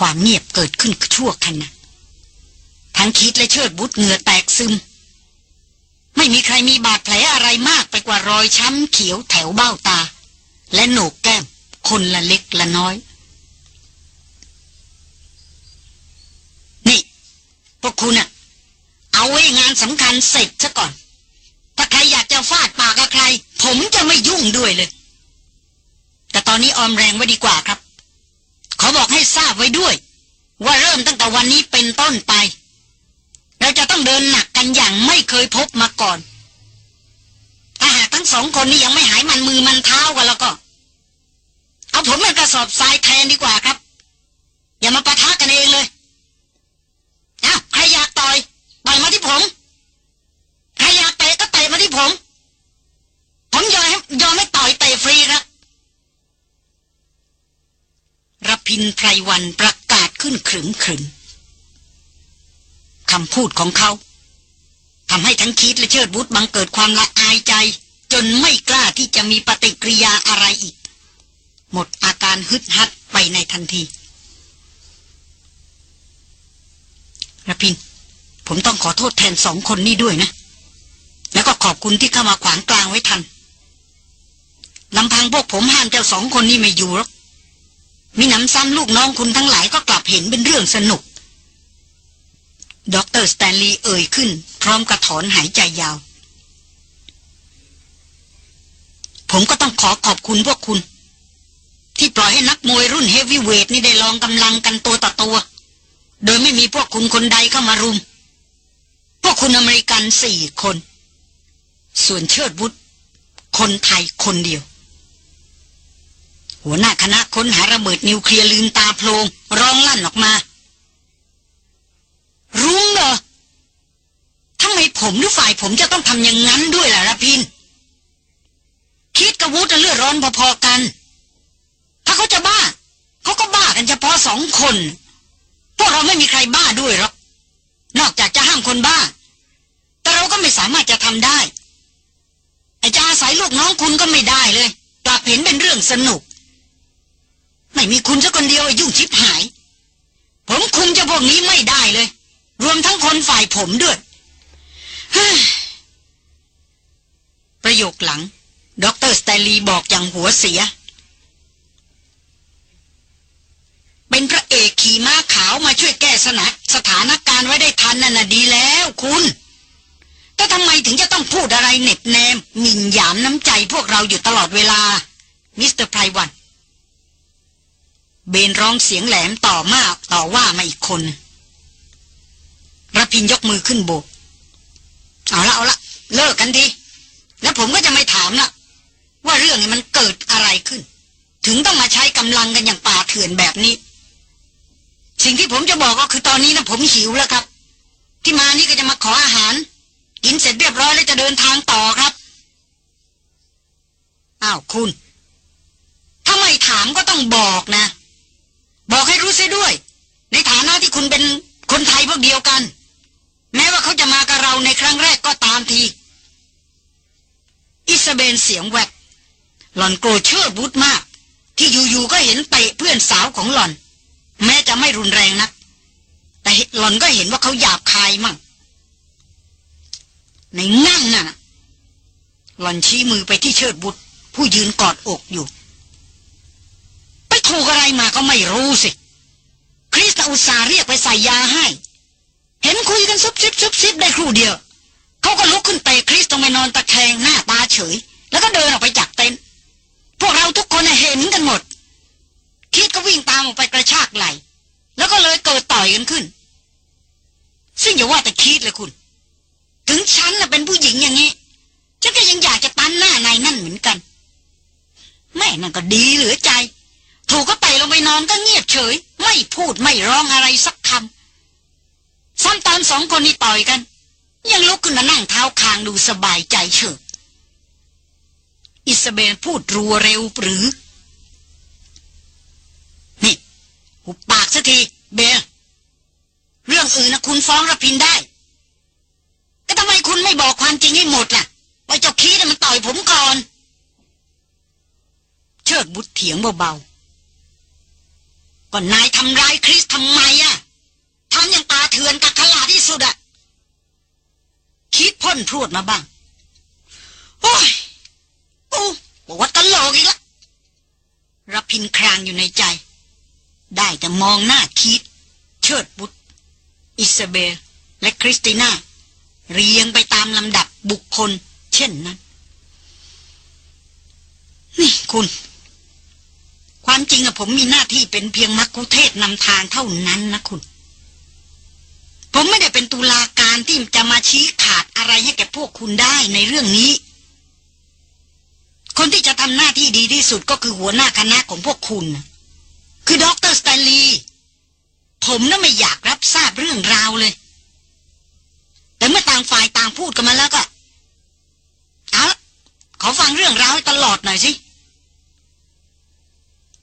ความเงียบเกิดขึ้นชั่วขณะทั้งคิดและเชิดบุตรเหงื่อแตกซึม ไม่มีใครมีบาดแผลอะไรมากไปกว่ารอยช้ำเขียวแถวเบ้าตา และโหนกแก้ม คนละเล็กละน้อย นี่พวกคุณอะเอาไว้งานสำคัญเสร็จซะก่อน ถ้าใครอยากจะฟาดปากกับใคร ผมจะไม่ยุ่งด้วยเลย แต่ตอนนี้ออมแรงไว้ดีกว่าครับ ขอบอกให้ทราบไว้ด้วย ว่าเริ่มตั้งแต่วันนี้เป็นต้นไป เราจะต้องเดินหนักกันอย่างไม่เคยพบมาก่อน ถ้าหากทั้งสองคนนี้ยังไม่หายมันมือมันเท้ากันแล้วก็ เอาผมเป็นกระสอบทรายแทนดีกว่าครับ อย่ามาปะทะกันเองเลยอ้าใครอยากต่อยต่อยมาที่ผมใครอยากเตะก็เตะมาที่ผม ผมยอมให้ยอมให้ต่อยเตะฟรีครับ รพินไพรวันประกาศขึ้นขรึมขรึมคำพูดของเขาทำให้ทั้งคิดและเชิดบุตรบังเกิดความละอายใจ จนไม่กล้าที่จะมีปฏิกิริยาอะไรอีก หมดอาการฮึดฮัดไปในทันทีระพิน ผมต้องขอโทษแทนสองคนนี้ด้วยนะ แล้วก็ขอบคุณที่เข้ามาขวางกลางไว้ทันลำพังพวกผมห้ามเจ้าสองคนนี้ไม่อยู่หรอก มีน้ำซ้ำลูกน้องคุณทั้งหลายก็กลับเห็นเป็นเรื่องสนุกดรสแตนลีย์เอ่ยขึ้น พร้อมกระถอนหายใจยาว ผมก็ต้องขอขอบคุณพวกคุณ ที่ปล่อยให้นักมวยรุ่นเฮฟวีเวทนี่ได้ลองกำลังกันตัวต่อตัว โดยไม่มีพวกคุณคนใดเข้ามารุม พวกคุณอเมริกันสี่คน ส่วนเชิดวุฒคนไทยคนเดียว หัวหน้าคณะค้นหาระเบิดนิวเคลียร์ลืมตาโพลงร้องลั่นออกมา รุ้งเหรอทำไมผมหรือฝ่ายผมจะต้องทำอย่างนั้นด้วยล่ะระพิน คิดกับวุฒิเลือดร้อนพอๆกัน ถ้าเขาจะบ้า เขาก็บ้ากันเฉพาะสองคน พวกเราไม่มีใครบ้าด้วยหรอก นอกจากจะห้ามคนบ้า แต่เราก็ไม่สามารถจะทำได้ไอ้จะอาศัยลูกน้องคุณก็ไม่ได้เลยกลับเห็นเป็นเรื่องสนุก ไม่มีคุณสักคนเดียวยุ่งชิบหาย ผมคุมเจ้าพวกนี้ไม่ได้เลย รวมทั้งคนฝ่ายผมด้วยประโยคหลังด็อกเตอร์สเตลีบอกอย่างหัวเสีย เป็นพระเอกขี่ม้าขาวมาช่วยแก้สนักสถานการณ์ไว้ได้ทันนั่นน่ะดีแล้วคุณแต่ทำไมถึงจะต้องพูดอะไรเน็บแนมหมิ่นหยามน้ำใจพวกเราอยู่ตลอดเวลา มิสเตอร์ไพรวัน เบนร้องเสียงแหลมต่อมากต่อว่ามาอีกคนระพินยกมือขึ้นโบก เอาละเอาละเลิกกันดีแล้วผมก็จะไม่ถามละว่าเรื่องนี้มันเกิดอะไรขึ้น ถึงต้องมาใช้กำลังกันอย่างป่าเถื่อนแบบนี้ สิ่งที่ผมจะบอกก็คือตอนนี้นะผมหิวแล้วครับ ที่มานี่ก็จะมาขออาหาร กินเสร็จเรียบร้อยแล้วจะเดินทางต่อครับอ้าวคุณ ถ้าไม่ถามก็ต้องบอกนะ บอกให้รู้เสียด้วย ในฐานะที่คุณเป็นคนไทยพวกเดียวกัน แม้ว่าเขาจะมากับเราในครั้งแรกก็ตามที อิสเบนเสียงแวกหล่อนโกรธเชื่อบุตมาก ที่อยู่ๆก็เห็นเตะเพื่อนสาวของหล่อน แม้จะไม่รุนแรงนัก แต่หล่อนก็เห็นว่าเขาหยาบคายมั่ง ในงั่งน่ะหล่อนชี้มือไปที่เชิดบุตร ผู้ยืนกอดอกอยู่ ถูกอะไรมาก็ไม่รู้สิ คริสตอุตสาเรียกไปใส่ยาให้ เห็นคุยกันซุบซิบซุบซิบได้ครู่เดียว เขาก็ลุกขึ้นเตะคริสต้องไปนอนตะแคงหน้าตาเฉย แล้วก็เดินออกไปจากเต็นท์พวกเราทุกคนเห็นกันหมด คิดก็วิ่งตามออกไปกระชากไหล แล้วก็เลยเกิดต่อยกันขึ้น ซึ่งอย่าว่าแต่คิดเลยคุณ ถึงฉันน่ะเป็นผู้หญิงอย่างนี้ฉันก็ยังอยากจะตันหน้าในนั่นเหมือนกัน แม่นั่นก็ดีเหลือใจ ถูกก็ไต่ลงไปนอนก็เงียบเฉย ไม่พูดไม่ร้องอะไรสักคำซ้ำตอนสองคนนี้ต่อยกัน ยังลุกขึ้นมานั่งเท้าคางดูสบายใจเฉยอิสเบนพูดรัวเร็วหรือ นี่ หุบปากสักที เบลเรื่องอื่นนะคุณฟ้องรพินได้ ก็ทำไมคุณไม่บอกความจริงให้หมดล่ะ ว่าเจ้าคีดมันต่อยผมก่อน เชิดบุตรเถียงเบา ก็นายทำร้ายคริสทำไมอะทำอย่างตาเถือนกักขลาที่สุดอะคิดพ่นพรวดมาบ้าง โอ้ยโอ้บอกว่าตลกอีกละรับพินครางอยู่ในใจ ได้แต่มองหน้าคิด เชิดบุตรอิซาเบล และคริสติน่า เรียงไปตามลำดับบุคคล เช่นนั้น นี่คุณ ความจริงอะผมมีหน้าที่เป็นเพียงมักคุเทศนำทางเท่านั้นนะคุณ ผมไม่ได้เป็นตุลาการที่จะมาชี้ขาดอะไรให้แก่พวกคุณได้ในเรื่องนี้ คนที่จะทำหน้าที่ดีที่สุดก็คือหัวหน้าคณะของพวกคุณ คือด็อกเตอร์สแตนลีย์ผมน่ะไม่อยากรับทราบเรื่องราวเลย แต่เมื่อต่างฝ่ายต่างพูดกันมาแล้วก็ เอาละขอฟังเรื่องราวให้ตลอดหน่อยสิ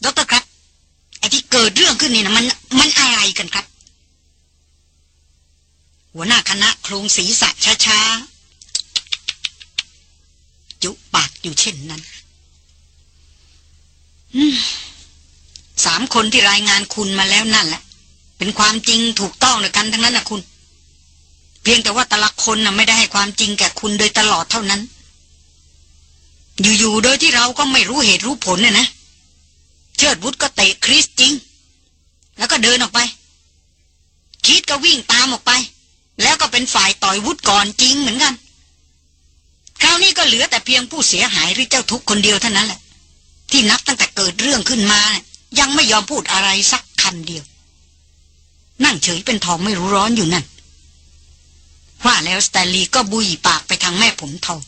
ด็อกเตอร์ครับไอ้ที่เกิดเรื่องขึ้นนี่นะมันมันอะไรกันครับ หัวหน้าคณะโครงศีรษะช้าๆ จุปากอยู่เช่นนั้นสามคนที่รายงานคุณมาแล้วนั่นแหละ เป็นความจริงถูกต้องในกันทั้งนั้นนะคุณ เพียงแต่ว่าแต่ละคนน่ะไม่ได้ให้ความจริงแก่คุณโดยตลอดเท่านั้น อยู่ๆโดยที่เราก็ไม่รู้เหตุรู้ผลเนี่ยนะ เชิดวุฒก็เตะคริสจริง แล้วก็เดินออกไป คิดก็วิ่งตามออกไป แล้วก็เป็นฝ่ายต่อยวุฒก่อนจริงเหมือนกัน คราวนี้ก็เหลือแต่เพียงผู้เสียหายหรือเจ้าทุกคนเดียวเท่านั้นแหละ ที่นับตั้งแต่เกิดเรื่องขึ้นมา ยังไม่ยอมพูดอะไรสักคำเดียว นั่งเฉยเป็นทองไม่รู้ร้อนอยู่นั่นว่าแล้วสแตนลีย์ก็บุยปากไปทางแม่ผมทอง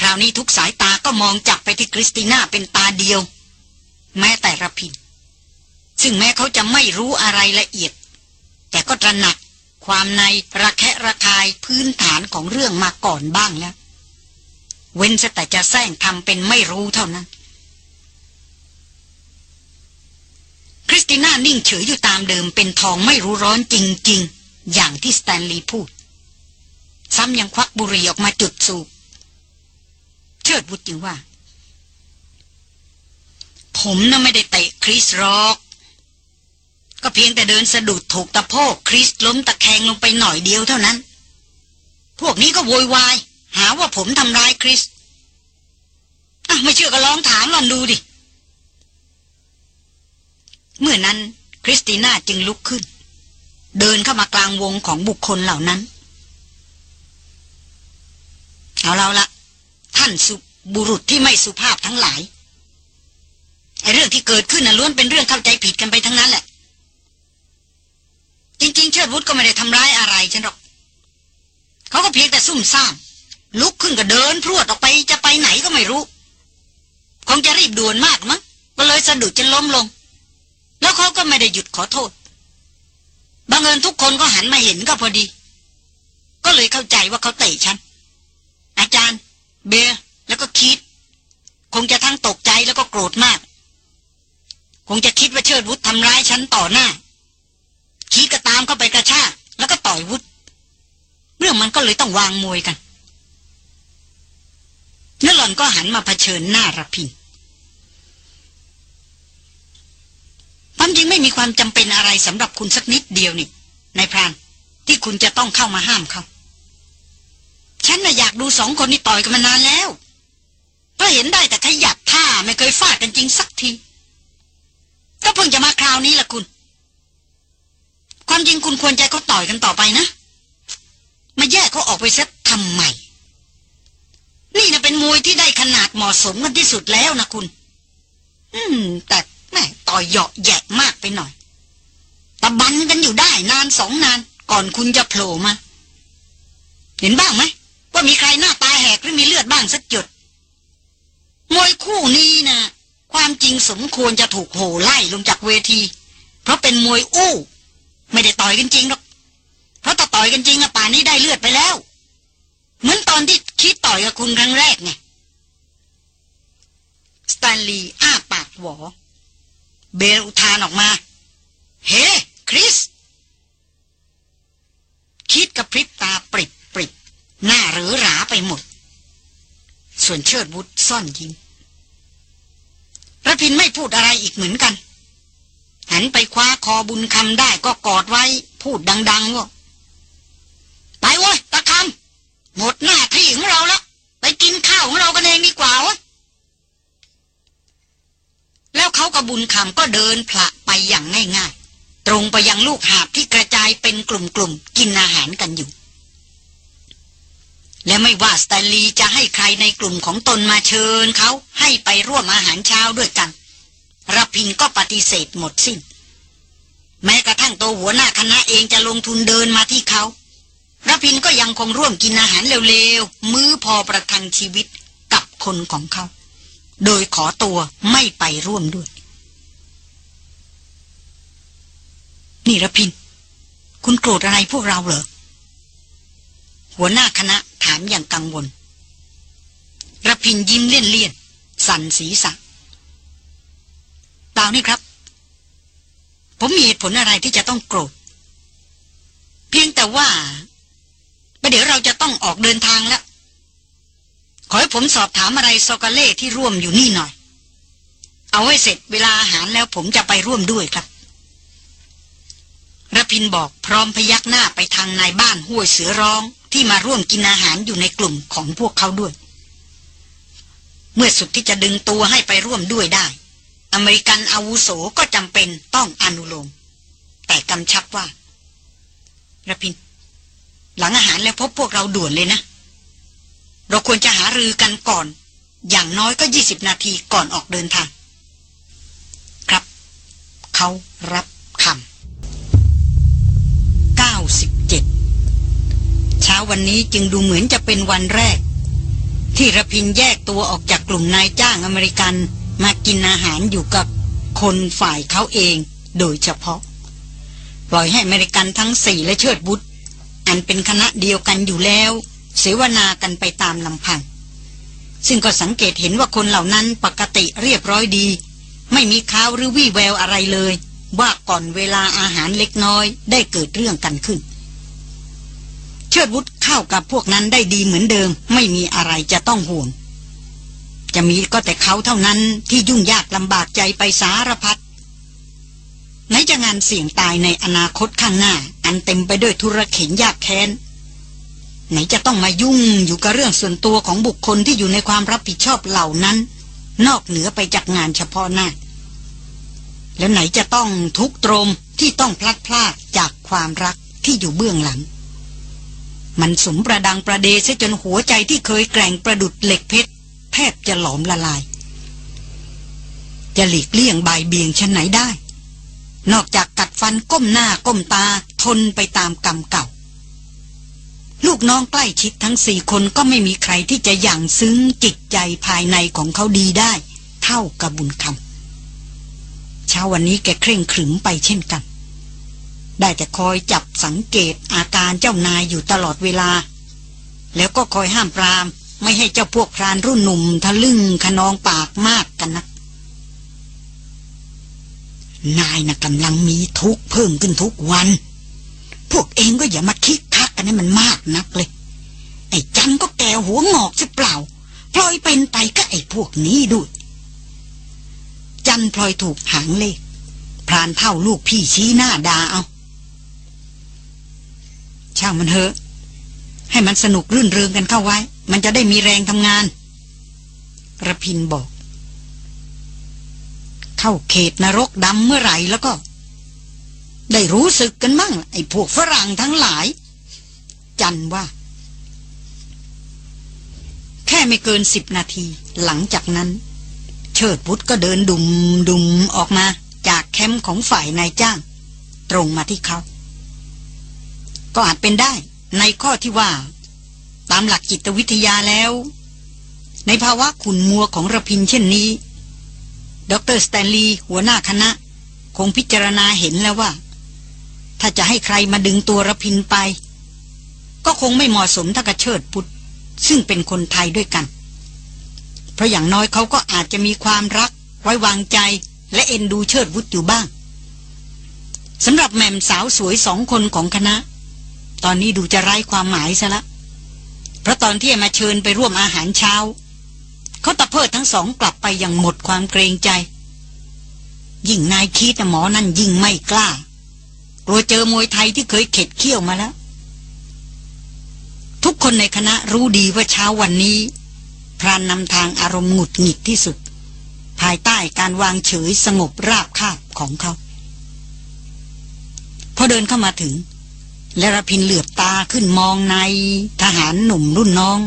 คราวนี้ทุกสายตาก็มองจับไปที่คริสติน่าเป็นตาเดียว แม้แต่ระพิน ซึ่งแม้เขาจะไม่รู้อะไรละเอียด แต่ก็ตระหนักความในระแคะระคายพื้นฐานของเรื่องมาก่อนบ้างแล้ว เว้นแต่จะแซงทำเป็นไม่รู้เท่านั้น คริสติน่านิ่งเฉยอยู่ตามเดิมเป็นทองไม่รู้ร้อนจริง ๆ อย่างที่สแตนลีย์พูด ซ้ำยังควักบุหรี่ออกมาจุดสูบ ชิดบุตรจึงว่า ผมน่ะไม่ได้เตะคริสรอก ก็เพียงแต่เดินสะดุดถูกตะโพกคริสล้มตะแคงลงไปหน่อยเดียวเท่านั้น พวกนี้ก็โวยวาย หาว่าผมทำร้ายคริสอะไม่เชื่อก็ลองถามลองดูดิ เมื่อนั้นคริสติน่าจึงลุกขึ้น เดินเข้ามากลางวงของบุคคลเหล่านั้น เอาเราละ ท่านสุบุรุษที่ไม่สุภาพทั้งหลายไอ้เรื่องที่เกิดขึ้นน่ะล้วนเป็นเรื่องเข้าใจผิดกันไปทั้งนั้นแหละ จริง ๆ เชิดวุฒก็ไม่ได้ทำร้ายอะไรฉันหรอก เขาก็เพียงแต่ซุ่มซ่าม ลุกขึ้นก็เดินพรวดออกไปจะไปไหนก็ไม่รู้ คงจะรีบด่วนมากมั้งก็เลยสะดุดจนล้มลง แล้วเขาก็ไม่ได้หยุดขอโทษบังเอิญทุกคนก็หันมาเห็นก็พอดี ก็เลยเข้าใจว่าเขาเตะฉัน อาจารย์ เบียแล้วก็คิด คงจะทั้งตกใจแล้วก็โกรธมาก คงจะคิดว่าเชิดวุฒทำร้ายฉันต่อหน้า คิดก็ตามเข้าไปกระชากแล้วก็ต่อยวุฒเรื่องมันก็เลยต้องวางมวยกันนั่นหล่อนก็หันมาเผชิญหน้าระพินความจริงไม่มีความจำเป็นอะไรสำหรับคุณสักนิดเดียวนี่นายพรานที่คุณจะต้องเข้ามาห้ามเขา ฉันน่ะอยากดูสองคนนี้ต่อยกันมานานแล้วเพราะเห็นได้แต่ขยับท่าไม่เคยฟาดกันจริงสักที ก็เพิ่งจะมาคราวนี้ละคุณ ความจริงคุณควรใจเขาต่อยกันต่อไปนะ มาแยกเขาออกไปเสียทำไมนี่นะเป็นมวยที่ได้ขนาดเหมาะสมกันที่สุดแล้วนะคุณ อืม แต่แม่ต่อยเหยาะแยกมากไปหน่อยตะบันกันอยู่ได้นานสองนาน ก่อนคุณจะโผล่มา เห็นบ้างไหม ว่ามีใครหน้าตาแหกหรือมีเลือดบ้างสักจุดมวยคู่นี้นะความจริงสมควรจะถูกโห่ไล่ลงจากเวที เพราะเป็นมวยอู้ ไม่ได้ต่อยกันจริงหรอกเพราะต่อต่อยกันจริงอะป่านนี้ได้เลือดไปแล้ว เหมือนตอนที่คิดต่อยกับคุณครั้งแรกไงสแตนลีย์อ้าปากหวอ เบลอุทานออกมา เฮ้ คริส คิดกับพริบตาปริบ หน้าหรือหราไปหมด ส่วนเชิดบุตรซ่อนยิ้มระพินไม่พูดอะไรอีกเหมือนกัน หันไปคว้าคอบุญคำได้ก็กอดไว้ พูดดัง ๆ ว่า ไปเว้ยตะคำหมดหน้าที่ของเราแล้ว ไปกินข้าวของเรากันเองดีกว่าวะแล้วเขากับบุญคำก็เดินผละไปอย่างง่าย ๆ ตรงไปยังลูกหาบที่กระจายเป็นกลุ่มๆกินอาหารกันอยู่ และไม่ว่าสแตนลีย์จะให้ใครในกลุ่มของตนมาเชิญเขาให้ไปร่วมอาหารเช้าด้วยกันรพินก็ปฏิเสธหมดสิ้น แม้กระทั่งตัวหัวหน้าคณะเองจะลงทุนเดินมาที่เขารพินก็ยังคงร่วมกินอาหารเร็วๆ มื้อพอประทังชีวิตกับคนของเขา โดยขอตัวไม่ไปร่วมด้วย นี่รพิน คุณโกรธอะไรพวกเราเหรอ หัวหน้าคณะถามอย่างกังวลรพินยิ้มเลี่ยนๆสั่นศีรษะเปล่านี่ครับ ผมมีเหตุผลอะไรที่จะต้องโกรธ เพียงแต่ว่าประเดี๋ยวเราจะต้องออกเดินทางแล้ว ขอให้ผมสอบถามอะไรโซกาเล่ที่ร่วมอยู่นี่หน่อย เอาไว้เสร็จเวลาอาหารแล้วผมจะไปร่วมด้วยครับระพินบอกพร้อมพยักหน้าไปทางนายบ้านห้วยเสือร้อง ที่มาร่วมกินอาหารอยู่ในกลุ่มของพวกเขาด้วย เมื่อสุดที่จะดึงตัวให้ไปร่วมด้วยได้ อเมริกันอาวุโสก็จำเป็นต้องอนุโลม แต่กำชับว่าระพิน หลังอาหารแล้วพบพวกเราด่วนเลยนะ เราควรจะหารือกันก่อน อย่างน้อยก็ยี่สิบนาทีก่อนออกเดินทาง ครับ เขารับคำ97 ช้าวันนี้จึงดูเหมือนจะเป็นวันแรก ที่ระพินแยกตัวออกจากกลุ่มนายจ้างอเมริกันมากินอาหารอยู่กับคนฝ่ายเขาเองโดยเฉพาะ ปล่อยให้อเมริกันทั้งสี่และเชิดบุตรอันเป็นคณะเดียวกันอยู่แล้ว เสวนากันไปตามลำพัง ซึ่งก็สังเกตเห็นว่าคนเหล่านั้นปกติเรียบร้อยดี ไม่มีข่าวหรือวี่แววอะไรเลย ว่าก่อนเวลาอาหารเล็กน้อยได้เกิดเรื่องกันขึ้น ชิดบุตรเข้ากับพวกนั้นได้ดีเหมือนเดิม ไม่มีอะไรจะต้องห่วง จะมีก็แต่เขาเท่านั้นที่ยุ่งยากลำบากใจไปสารพัดไหนจะงานเสี่ยงตายในอนาคตข้างหน้า อันเต็มไปด้วยธุรเข็นยากแค้น ไหนจะต้องมายุ่งอยู่กับเรื่องส่วนตัวของบุคคลที่อยู่ในความรับผิดชอบเหล่านั้น นอกเหนือไปจากงานเฉพาะหน้า แล้วไหนจะต้องทุกตรมที่ต้องพลัดพรากจากความรักที่อยู่เบื้องหลัง มันสมประดังประเดเสียจนหัวใจที่เคยแกร่งประดุดเหล็กเพชร แทบจะหลอมละลาย จะหลีกเลี่ยงบายเบียงชันไหนได้ นอกจากกัดฟันก้มหน้าก้มตาทนไปตามกรรมเก่า ลูกน้องใกล้ชิดทั้งสี่คนก็ไม่มีใครที่จะอย่างซึ้งจิตใจภายในของเขาดีได้ เท่ากับบุญคำเช้าวันนี้แกเคร่งขรึมไปเช่นกัน ได้แต่คอยจับสังเกตอาการเจ้านายอยู่ตลอดเวลา แล้วก็คอยห้ามปราม ไม่ให้เจ้าพวกพรานรุ่นหนุ่มทะลึ่งขนองปากมากกันนะนายนะกำลังมีทุกข์เพิ่มขึ้นทุกวัน พวกเองก็อย่ามาคิกคักกันให้มันมากนักเลย ไอ้จันก็แก่หัวงอกใช่เปล่าพลอยเป็นไปก็ไอ้พวกนี้ด้วย จันพลอยถูกหางเลขพรานเท่าลูกพี่ชี้หน้าดาเอา ช่างมันเถอะ ให้มันสนุกรื่นเริงกันเข้าไว้ มันจะได้มีแรงทำงานระพินบอก เข้าเขตนรกดำเมื่อไหร่แล้วก็ ได้รู้สึกกันมั่งไอ้พวกฝรั่งทั้งหลาย จันว่า แค่ไม่เกินสิบนาทีหลังจากนั้น เชิดบุตรก็เดินดุมดุมออกมาจากแคมป์ของฝ่ายนายจ้าง ตรงมาที่เขา ก็อาจเป็นได้ในข้อที่ว่า ตามหลักจิตวิทยาแล้ว ในภาวะขุนมัวของระพินเช่นนี้ ดรสแตนลีย์หัวหน้าคณะ คงพิจารณาเห็นแล้วว่า ถ้าจะให้ใครมาดึงตัวระพินไป ก็คงไม่เหมาะสมถ้ากระเชิดพุทธซึ่งเป็นคนไทยด้วยกัน เพราะอย่างน้อยเขาก็อาจจะมีความรัก ไว้วางใจและเอ็นดูเชิดวุฒอยู่บ้างสำหรับแม่มสาวสวยสองคนของคณะ ตอนนี้ดูจะไร้ความหมายซะละ เพราะตอนที่มาเชิญไปร่วมอาหารเช้า เขาตะเพิดทั้งสองกลับไปอย่างหมดความเกรงใจ ยิ่งนายคิดหมอนั่นยิ่งไม่กล้ากลัวเจอมวยไทยที่เคยเข็ดเขี้ยวมาแล้ว ทุกคนในคณะรู้ดีว่าเช้าวันนี้ พรานนำทางอารมณ์หงุดหงิดที่สุด ภายใต้การวางเฉยสงบราบคาบของเขาพอเดินเข้ามาถึง และรพินเหลือบตาขึ้นมองในทหารหนุ่มรุ่นน้อง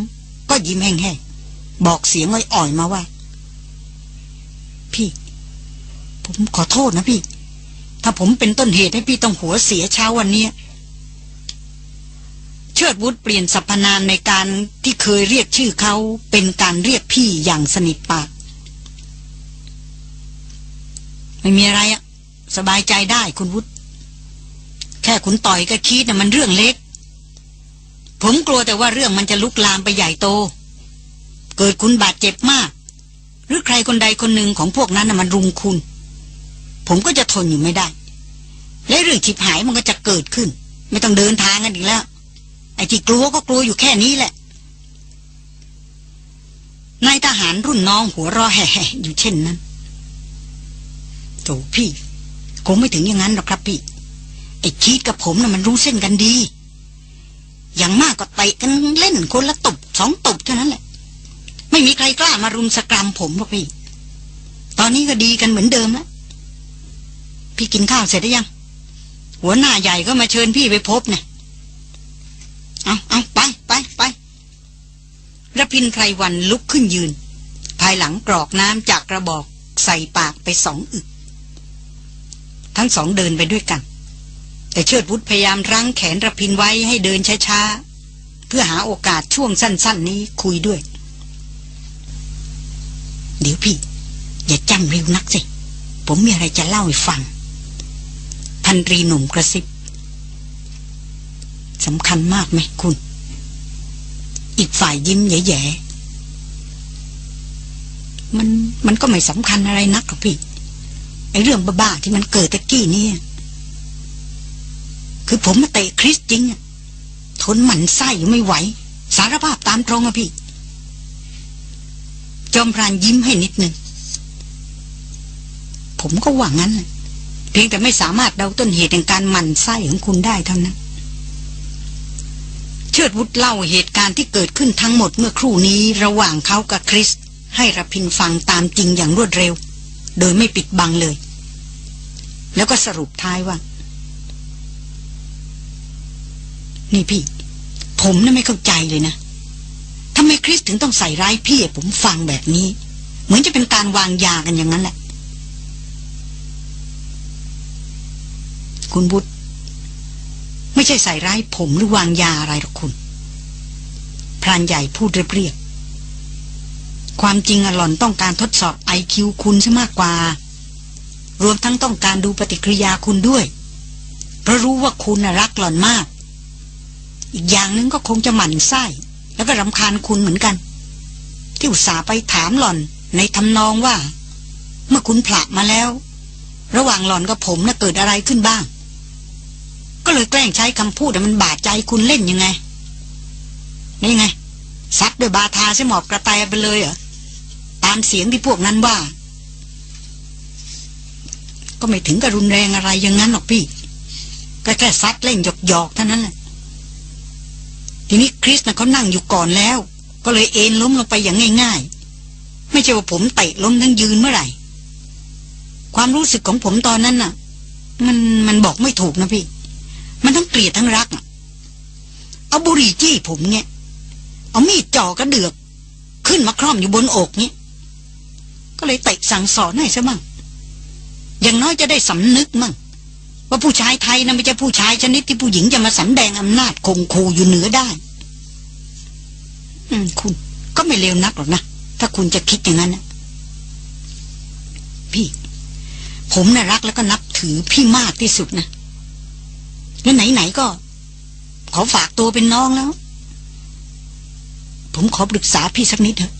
ก็ยิ้มแห้งๆบอกเสียงอ่อยๆมาว่า พี่ ผมขอโทษนะพี่ ถ้าผมเป็นต้นเหตุให้พี่ต้องหัวเสียเช้าวันนี้เชิดวุฒเปลี่ยนสรรพนามในการที่เคยเรียกชื่อเขาเป็นการเรียกพี่อย่างสนิทปาก ไม่มีอะไรอะสบายใจได้คุณวุฒ แค่คุณต่อยก็คิดนะมันเรื่องเล็ก ผมกลัวแต่ว่าเรื่องมันจะลุกลามไปใหญ่โต เกิดคุณบาดเจ็บมาก หรือใครคนใดคนหนึ่งของพวกนั้นนะมันรุมคุณ ผมก็จะทนอยู่ไม่ได้ และเรื่องฉิบหายมันก็จะเกิดขึ้น ไม่ต้องเดินทางกันอีกแล้ว ไอ้ที่กลัวก็กลัวอยู่แค่นี้แหละนายทหารรุ่นน้องหัวรอแห่ๆอยู่เช่นนั้นโถพี่ คงไม่ถึงอย่างนั้นหรอกครับพี่ ไอ้ชีดกับผมนะ่ะมันรู้เส้นกันดี อย่างมากก็เตะกันเล่นคนละตบสองตบเท่านั้นแหละ ไม่มีใครกล้ามารุมสกรรมผมหรอกพี่ ตอนนี้ก็ดีกันเหมือนเดิมแล้วพี่กินข้าวเสร็จหรือยัง หัวหน้าใหญ่ก็มาเชิญพี่ไปพบเนี่ยเอาเอาไปไปไประพินไพรวันลุกขึ้นยืน ภายหลังกรอกน้ำจากกระบอกใส่ปากไปสองอึก ทั้งสองเดินไปด้วยกัน แต่เชิดวุฒพยายามรั้งแขนระพินไว้ให้เดินช้าๆ เพื่อหาโอกาสช่วงสั้น ๆ นี้คุยด้วย เดี๋ยวพี่ อย่าจำเร็วนักสิ ผมมีอะไรจะเล่าให้ฟัง พันตรีหนุ่มกระซิบสำคัญมากไหมคุณ อีกฝ่ายยิ้มแย่ๆมันมันก็ไม่สำคัญอะไรนักหรอกพี่ไอเรื่องบ้าๆที่มันเกิดตะกี้นี่ คือผมมาเตะคริสจริง ทนหมันไส้อยู่ไม่ไหว สารภาพตามตรงอะพี่ จอมพรานยิ้มให้นิดนึง ผมก็หวังงั้น เพียงแต่ไม่สามารถเดาต้นเหตุแห่งการหมันไส้ของคุณได้เท่านั้น เชิดวุฒเล่าเหตุการณ์ที่เกิดขึ้นทั้งหมดเมื่อครู่นี้ระหว่างเขากับคริส ให้รพินฟังตามจริงอย่างรวดเร็ว โดยไม่ปิดบังเลย แล้วก็สรุปท้ายว่า นี่พี่ ผมน่ะไม่เข้าใจเลยนะทำไมคริสถึงต้องใส่ร้ายพี่ผมฟังแบบนี้ เหมือนจะเป็นการวางยากันอย่างนั้นแหละ คุณบุตรไม่ใช่ใส่ร้ายผมหรือวางยาอะไรหรอกคุณ พรานใหญ่พูดเรียบๆความจริงอหล่อนต้องการทดสอบไอคิวคุณซะมากกว่า รวมทั้งต้องการดูปฏิกิริยาคุณด้วย เพราะรู้ว่าคุณน่ะรักหล่อนมาก อีกอย่างนึงก็คงจะหมั่นไส้แล้วก็รำคาญคุณเหมือนกัน ที่อุตส่าห์ไปถามหล่อนในทำนองว่า เมื่อคุณผละมาแล้ว ระหว่างหล่อนกับผมน่ะเกิดอะไรขึ้นบ้าง ก็เลยแกล้งใช้คำพูดแต่มันบาดใจคุณเล่นยังไง นี่ไงซัดด้วยบาทาใช่หมอบกระแตไปเลยเหรอตามเสียงที่พวกนั้นว่า ก็ไม่ถึงกับรุนแรงอะไรอย่างนั้นหรอกพี่ก็แค่ซัดเล่นหยอกๆเท่านั้นแหละ ทีนี้คริสนะเขานั่งอยู่ก่อนแล้ว ก็เลยเอ็นล้มลงไปอย่างง่าย ๆ ไม่ใช่ว่าผมเตะล้มทั้งยืนเมื่อไหร่ ความรู้สึกของผมตอนนั้นน่ะ มันมันบอกไม่ถูกนะพี่ มันทั้งเกลียดทั้งรักเอาบุหรี่จี้ผมเนี่ยเอามีดจ่อกระเดือก ขึ้นมาคล่อมอยู่บนอกเนี่ยก็เลยเตะสั่งสอนให้ซะมั่งอย่างน้อยจะได้สำนึกมั่ง ว่าผู้ชายไทยนะไม่ใช่ผู้ชายชนิดที่ผู้หญิงจะมาสำแดงอำนาจคงคูอยู่เหนือได้ อืม คุณก็ไม่เลวนักหรอกนะ ถ้าคุณจะคิดอย่างนั้นนะพี่ ผมน่ะรักแล้วก็นับถือพี่มากที่สุดนะแล้วไหนๆก็ ขอฝากตัวเป็นน้องแล้ว ผมขอปรึกษาพี่สักนิดเถอะ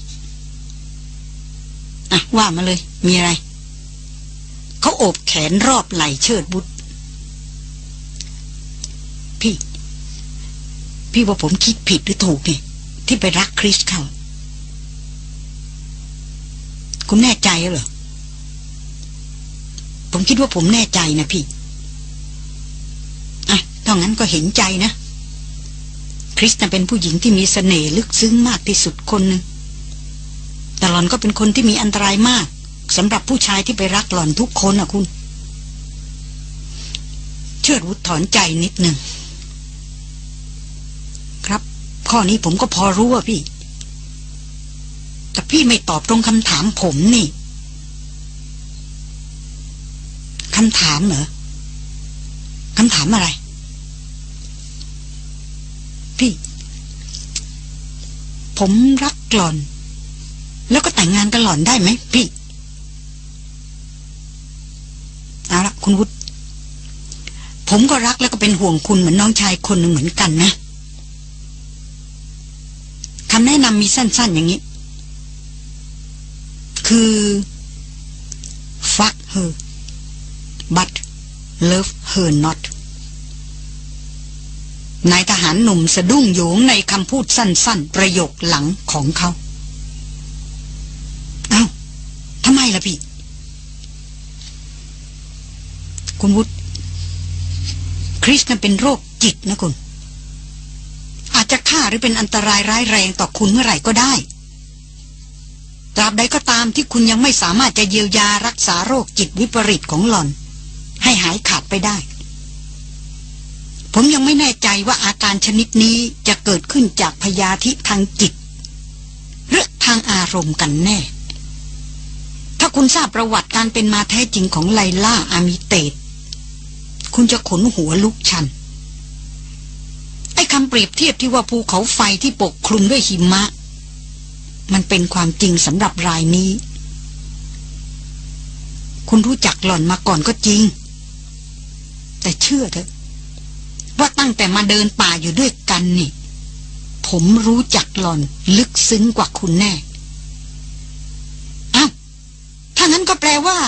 อะว่ามาเลย มีอะไร เขาโอบแขนรอบไหล่เชิดบุตร พี่ พี่ว่าผมคิดผิดหรือถูกเนี่ยที่ไปรักคริสเขาคุณแน่ใจเหรอ ผมคิดว่าผมแน่ใจนะพี่ อะถ้างั้นก็เห็นใจนะ คริสน่ะเป็นผู้หญิงที่มีสเสน่ห์ลึกซึ้งมากที่สุดคนหนึ่งแต่หล่อนก็เป็นคนที่มีอันตรายมากสำหรับผู้ชายที่ไปรักหล่อนทุกคนอะคุณ เชิดวุฒถอนใจนิดหนึ่ง ครับ ข้อนี้ผมก็พอรู้ว่าพี่ แต่พี่ไม่ตอบตรงคำถามผมนี่คำถามเหรอคำถามอะไร พี่ ผมรักหล่อน แล้วก็แต่งงานกับหล่อนได้ไหมพี่เอาละคุณวุฒิผมก็รักแล้วก็เป็นห่วงคุณเหมือนน้องชายคนหนึ่งเหมือนกันนะ คำแนะนำมีสั้น ๆ อย่างนี้ คือ fuck her but love her not นายทหารหนุ่มสะดุ้งโยงในคำพูดสั้น ๆ ประโยคหลังของเขา เอา้าทำไมล่ะพี่ คุณวุฒิคริสนั้นเป็นโรคจิตนะคุณ อาจจะฆ่าหรือเป็นอันตรายร้ายแรงต่อคุณเมื่อไหร่ก็ได้ตราบใดก็ตามที่คุณยังไม่สามารถจะเยียวยารักษาโรคจิตวิปริตของหล่อน ให้หายขาดไปได้ ผมยังไม่แน่ใจว่าอาการชนิดนี้จะเกิดขึ้นจากพยาธิทางจิต หรือทางอารมณ์กันแน่ ถ้าคุณทราบประวัติการเป็นมาแท้จริงของไลล่าอามิเตตคุณจะขนหัวลุกชัน คำเปรียบเทียบที่ว่าภูเขาไฟที่ปกคลุมด้วยหิมะ มันเป็นความจริงสำหรับรายนี้ คุณรู้จักหล่อนมาก่อนก็จริง แต่เชื่อเถอะ ว่าตั้งแต่มาเดินป่าอยู่ด้วยกันนี่ ผมรู้จักหล่อนลึกซึ้งกว่าคุณแน่อ้าวถ้างั้นก็แปลว่า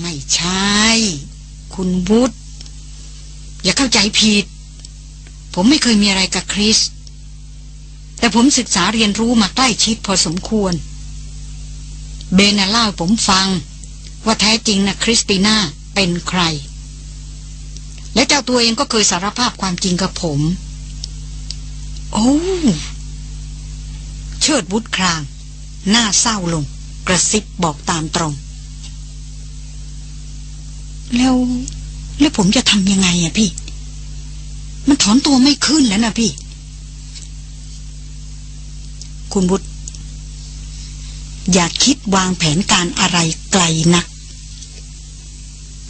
ไม่ใช่ คุณวุฒอย่าเข้าใจผิด ผมไม่เคยมีอะไรกับคริส แต่ผมศึกษาเรียนรู้มาใกล้ชิดพอสมควร เบนเล่าผมฟัง ว่าแท้จริงนะคริสติน่าเป็นใคร และเจ้าตัวเองก็เคยสารภาพความจริงกับผม โอ้เชิดวุฒคราง หน้าเศร้าลง กระซิบบอกตามตรง แล้ว แล้วผมจะทำยังไงอะพี่ มันถอนตัวไม่ขึ้นแล้วนะพี่ คุณบุตร อย่าคิดวางแผนการอะไรไกลนัก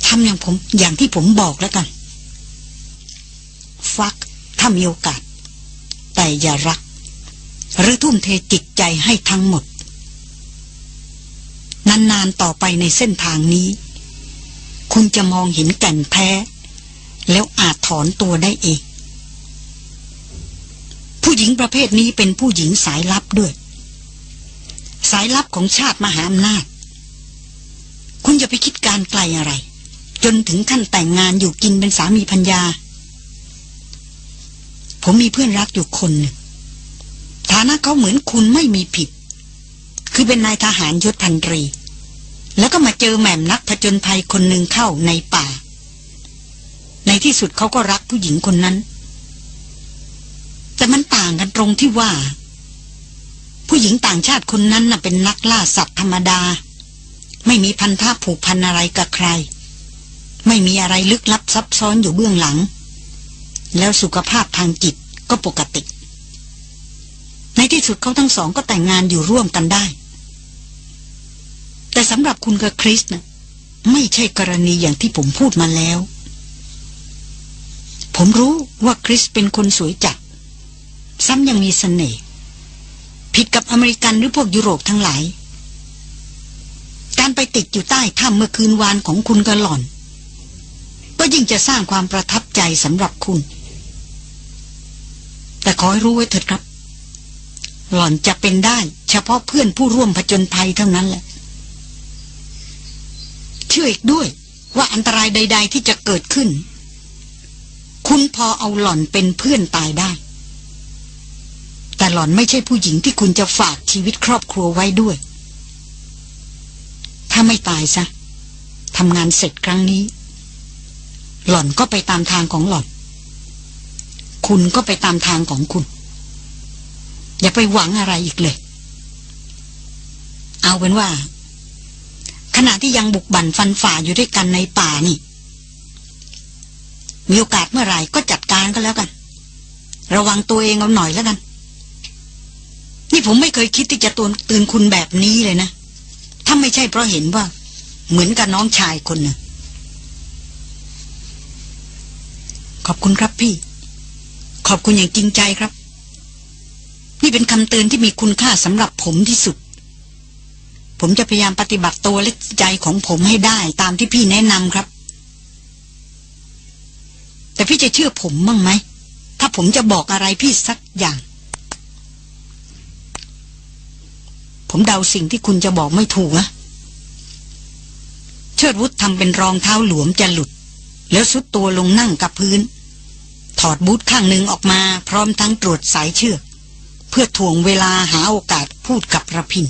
ทำอย่างผมอย่างที่ผมบอกแล้วกัน ฟักถ้ามีโอกาส แต่อย่ารัก หรือทุ่มเทจิตใจให้ทั้งหมด นานๆต่อไปในเส้นทางนี้ คุณจะมองเห็นแก่นแท้ แล้วอาจ อนตัวได้เอง ผู้หญิงประเภทนี้เป็นผู้หญิงสายลับด้วย สายลับของชาติมหาอำนาจ คุณอย่าไปคิดการไกลอะไร จนถึงขั้นแต่งงานอยู่กินเป็นสามีพัญญา ผมมีเพื่อนรักอยู่คนหนึ่งฐานะเขาเหมือนคุณไม่มีผิด คือเป็นนายทหารยศพันตรี แล้วก็มาเจอแหม่มนักผจญภัยคนหนึ่งเข้าในป่า ในที่สุดเขาก็รักผู้หญิงคนนั้น แต่มันต่างกันตรงที่ว่า ผู้หญิงต่างชาติคนนั้นน่ะเป็นนักล่าสัตว์ธรรมดา ไม่มีพันธะผูกพันอะไรกับใคร ไม่มีอะไรลึกลับซับซ้อนอยู่เบื้องหลัง แล้วสุขภาพทางจิตก็ปกติ ในที่สุดเขาทั้งสองก็แต่งงานอยู่ร่วมกันได้ แต่สำหรับคุณกับคริสนะไม่ใช่กรณีอย่างที่ผมพูดมาแล้ว ผมรู้ว่าคริสเป็นคนสวยจัด ซ้ำยังมีสเสน่ห์ผิดกับอเมริกันหรือพวกยุโรปทั้งหลาย การไปติดอยู่ใต้ถ้ำเมื่อคืนวานของคุณกระหล่อน ก็ยิ่งจะสร้างความประทับใจสำหรับคุณ แต่ขอให้รู้ไว้เถิดครับ หล่อนจะเป็นได้ เฉพาะเพื่อนผู้ร่วมผจญภัยเท่านั้นแหละ เชื่ออีกด้วยว่าอันตรายใด ๆ ที่จะเกิดขึ้น คุณพอเอาหล่อนเป็นเพื่อนตายได้ แต่หล่อนไม่ใช่ผู้หญิงที่คุณจะฝากชีวิตครอบครัวไว้ด้วย ถ้าไม่ตายซะทำงานเสร็จครั้งนี้ หล่อนก็ไปตามทางของหล่อน คุณก็ไปตามทางของคุณ อย่าไปหวังอะไรอีกเลย เอาเป็นว่า ขณะที่ยังบุกบั่นฟันฝ่าอยู่ด้วยกันในป่านี่ มีโอกาสเมื่อไหร่ก็จัดการก็แล้วกัน ระวังตัวเองเอาหน่อยแล้วกัน นี่ผมไม่เคยคิดที่จะตือนตื่นคุณแบบนี้เลยนะ ถ้าไม่ใช่เพราะเห็นว่า เหมือนกับน้องชายคนหนึ่งขอบคุณครับพี่ ขอบคุณอย่างจริงใจครับ นี่เป็นคำเตือนที่มีคุณค่าสำหรับผมที่สุด ผมจะพยายามปฏิบัติตัวและใจของผมให้ได้ตามที่พี่แนะนำครับ แต่พี่จะเชื่อผมบ้างไหม ถ้าผมจะบอกอะไรพี่สักอย่าง ผมเดาสิ่งที่คุณจะบอกไม่ถูกนะเชิดวุฒทำเป็นรองเท้าหลวมจะหลุด แล้วสุดตัวลงนั่งกับพื้น ถอดบูทข้างหนึ่งออกมา พร้อมทั้งตรวจสายเชือก เพื่อถ่วงเวลาหาโอกาสพูดกับระพิน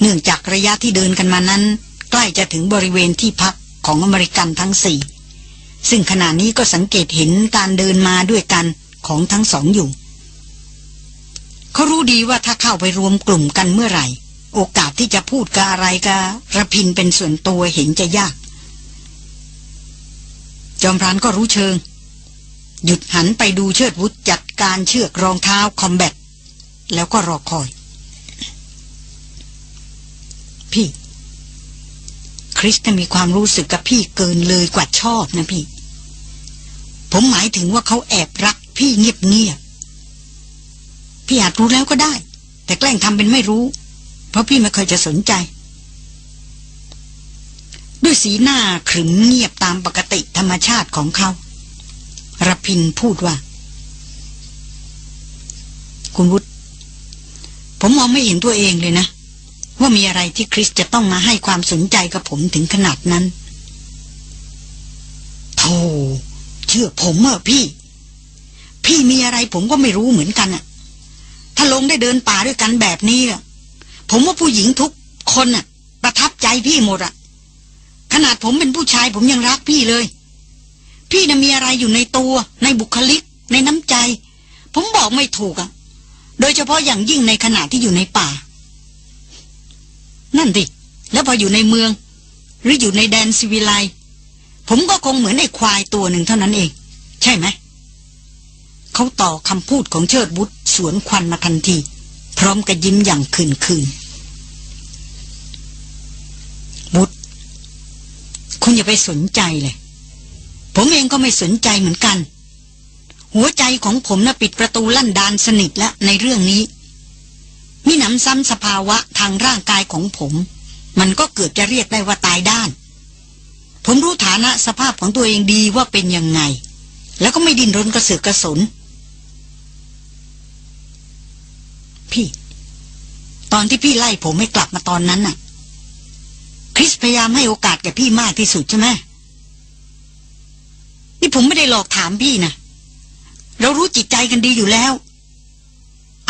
เนื่องจากระยะที่เดินกันมานั้น ใกล้จะถึงบริเวณที่พักของอเมริกันทั้งสี่ ซึ่งขณะนี้ก็สังเกตเห็นการเดินมาด้วยกันของทั้งสองอยู่ เขารู้ดีว่าถ้าเข้าไปรวมกลุ่มกันเมื่อไหร่ โอกาสที่จะพูดกับอะไรกับระพินเป็นส่วนตัวเห็นจะยาก จอมพรานก็รู้เชิง หยุดหันไปดูเชิดวุฒจัดการเชือกรองเท้าคอมแบทแล้วก็รอคอย พี่ คริสจะมีความรู้สึกกับพี่เกินเลยกว่าชอบนะพี่ ผมหมายถึงว่าเขาแอบรักพี่เงียบเงียบพี่อาจรู้แล้วก็ได้ แต่แกล้งทำเป็นไม่รู้ เพราะพี่ไม่เคยจะสนใจ ด้วยสีหน้าขรึมเงียบตามปกติธรรมชาติของเขารพินพูดว่า คุณวุฒิผมมองไม่เห็นตัวเองเลยนะ ว่ามีอะไรที่คริสจะต้องมาให้ความสนใจกับผมถึงขนาดนั้นโธ่เชื่อผมเออพี่ พี่มีอะไรผมก็ไม่รู้เหมือนกันอะถ้าลงได้เดินป่าด้วยกันแบบนี้อะผมว่าผู้หญิงทุกคนอะประทับใจพี่หมดอะขนาดผมเป็นผู้ชายผมยังรักพี่เลย พี่น่ะมีอะไรอยู่ในตัว ในบุคลิก ในน้ำใจ ผมบอกไม่ถูกอะโดยเฉพาะอย่างยิ่งในขณะที่อยู่ในป่า นั่นดิแล้วพออยู่ในเมือง หรืออยู่ในแดนซิวิไลผมก็คงเหมือนไอ้ควายตัวหนึ่งเท่านั้นเอง ใช่ไหม เขาต่อคำพูดของเชิดบุตรสวนควันมาทันที พร้อมกับยิ้มอย่างคืนคืนบุตรคุณอย่าไปสนใจเลย ผมเองก็ไม่สนใจเหมือนกัน หัวใจของผมน่ะปิดประตูลั่นดานสนิทแล้วในเรื่องนี้ มิหนำซ้ำสภาวะทางร่างกายของผม มันก็เกือบจะเรียกได้ว่าตายด้าน ผมรู้ฐานะสภาพของตัวเองดีว่าเป็นยังไง แล้วก็ไม่ดิ้นรนกระเสือกกระสน พี่ ตอนที่พี่ไล่ผมไม่กลับมาตอนนั้นน่ะ คริสพยายามให้โอกาสแก่พี่มากที่สุดใช่ไหมนี่ผมไม่ได้หลอกถามพี่นะเรารู้จิตใจกันดีอยู่แล้ว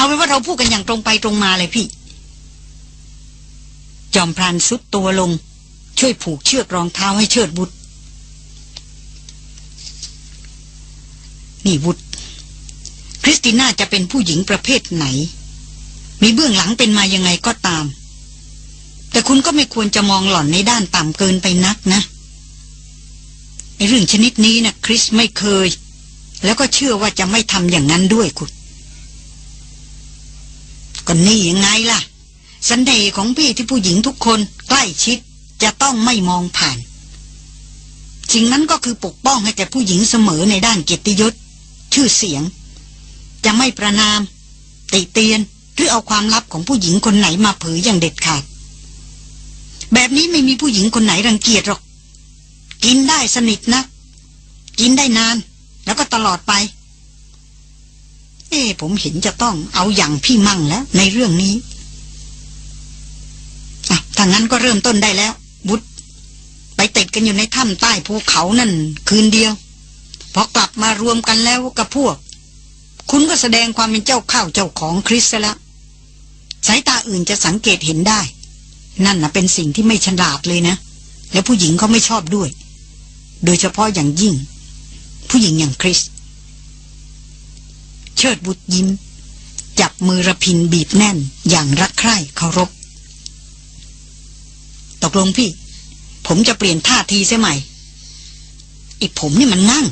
เอาไว้ว่าเราพูดกันอย่างตรงไปตรงมาเลยพี่ จอมพรานสุดตัวลง ช่วยผูกเชือกรองเท้าให้เชิดบุตร นี่บุตรคริสติน่าจะเป็นผู้หญิงประเภทไหน มีเบื้องหลังเป็นมายังไงก็ตาม แต่คุณก็ไม่ควรจะมองหล่อนในด้านต่ำเกินไปนักนะไอเรื่องชนิดนี้นะคริสไม่เคย แล้วก็เชื่อว่าจะไม่ทำอย่างนั้นด้วยคุณ ก็นี่ยังไงล่ะสันเดย์ของพี่ที่ผู้หญิงทุกคนใกล้ชิดจะต้องไม่มองผ่าน สิ่งนั้นก็คือปกป้องให้แก่ผู้หญิงเสมอในด้านเกียรติยศ ชื่อเสียง จะไม่ประนาม ติเตียน หรือเอาความลับของผู้หญิงคนไหนมาเผยอย่างเด็ดขาด แบบนี้ไม่มีผู้หญิงคนไหนรังเกียจหรอก กินได้สนิทนะ กินได้นาน แล้วก็ตลอดไป เอ้ผมเห็นจะต้องเอาอย่างพี่มั่งแล้วในเรื่องนี้อะถ้างั้นก็เริ่มต้นได้แล้วบุตรไปติดกันอยู่ในถ้ำใต้ภูเขานั่น คืนเดียว พอกลับมารวมกันแล้วกับพวก คุณก็แสดงความเป็นเจ้าข้าวเจ้าของคริสแล้วสายตาอื่นจะสังเกตเห็นได้ นั่นนะเป็นสิ่งที่ไม่ฉลาดเลยนะ และผู้หญิงเขาไม่ชอบด้วย โดยเฉพาะอย่างยิ่ง ผู้หญิงอย่างคริส เชิดบุตรยิ้ม จับมือระพินบีบแน่นอย่างรักใคร่เคารพ ตกลงพี่ ผมจะเปลี่ยนท่าทีเสียใหม่ อีผมนี่มันนั่ง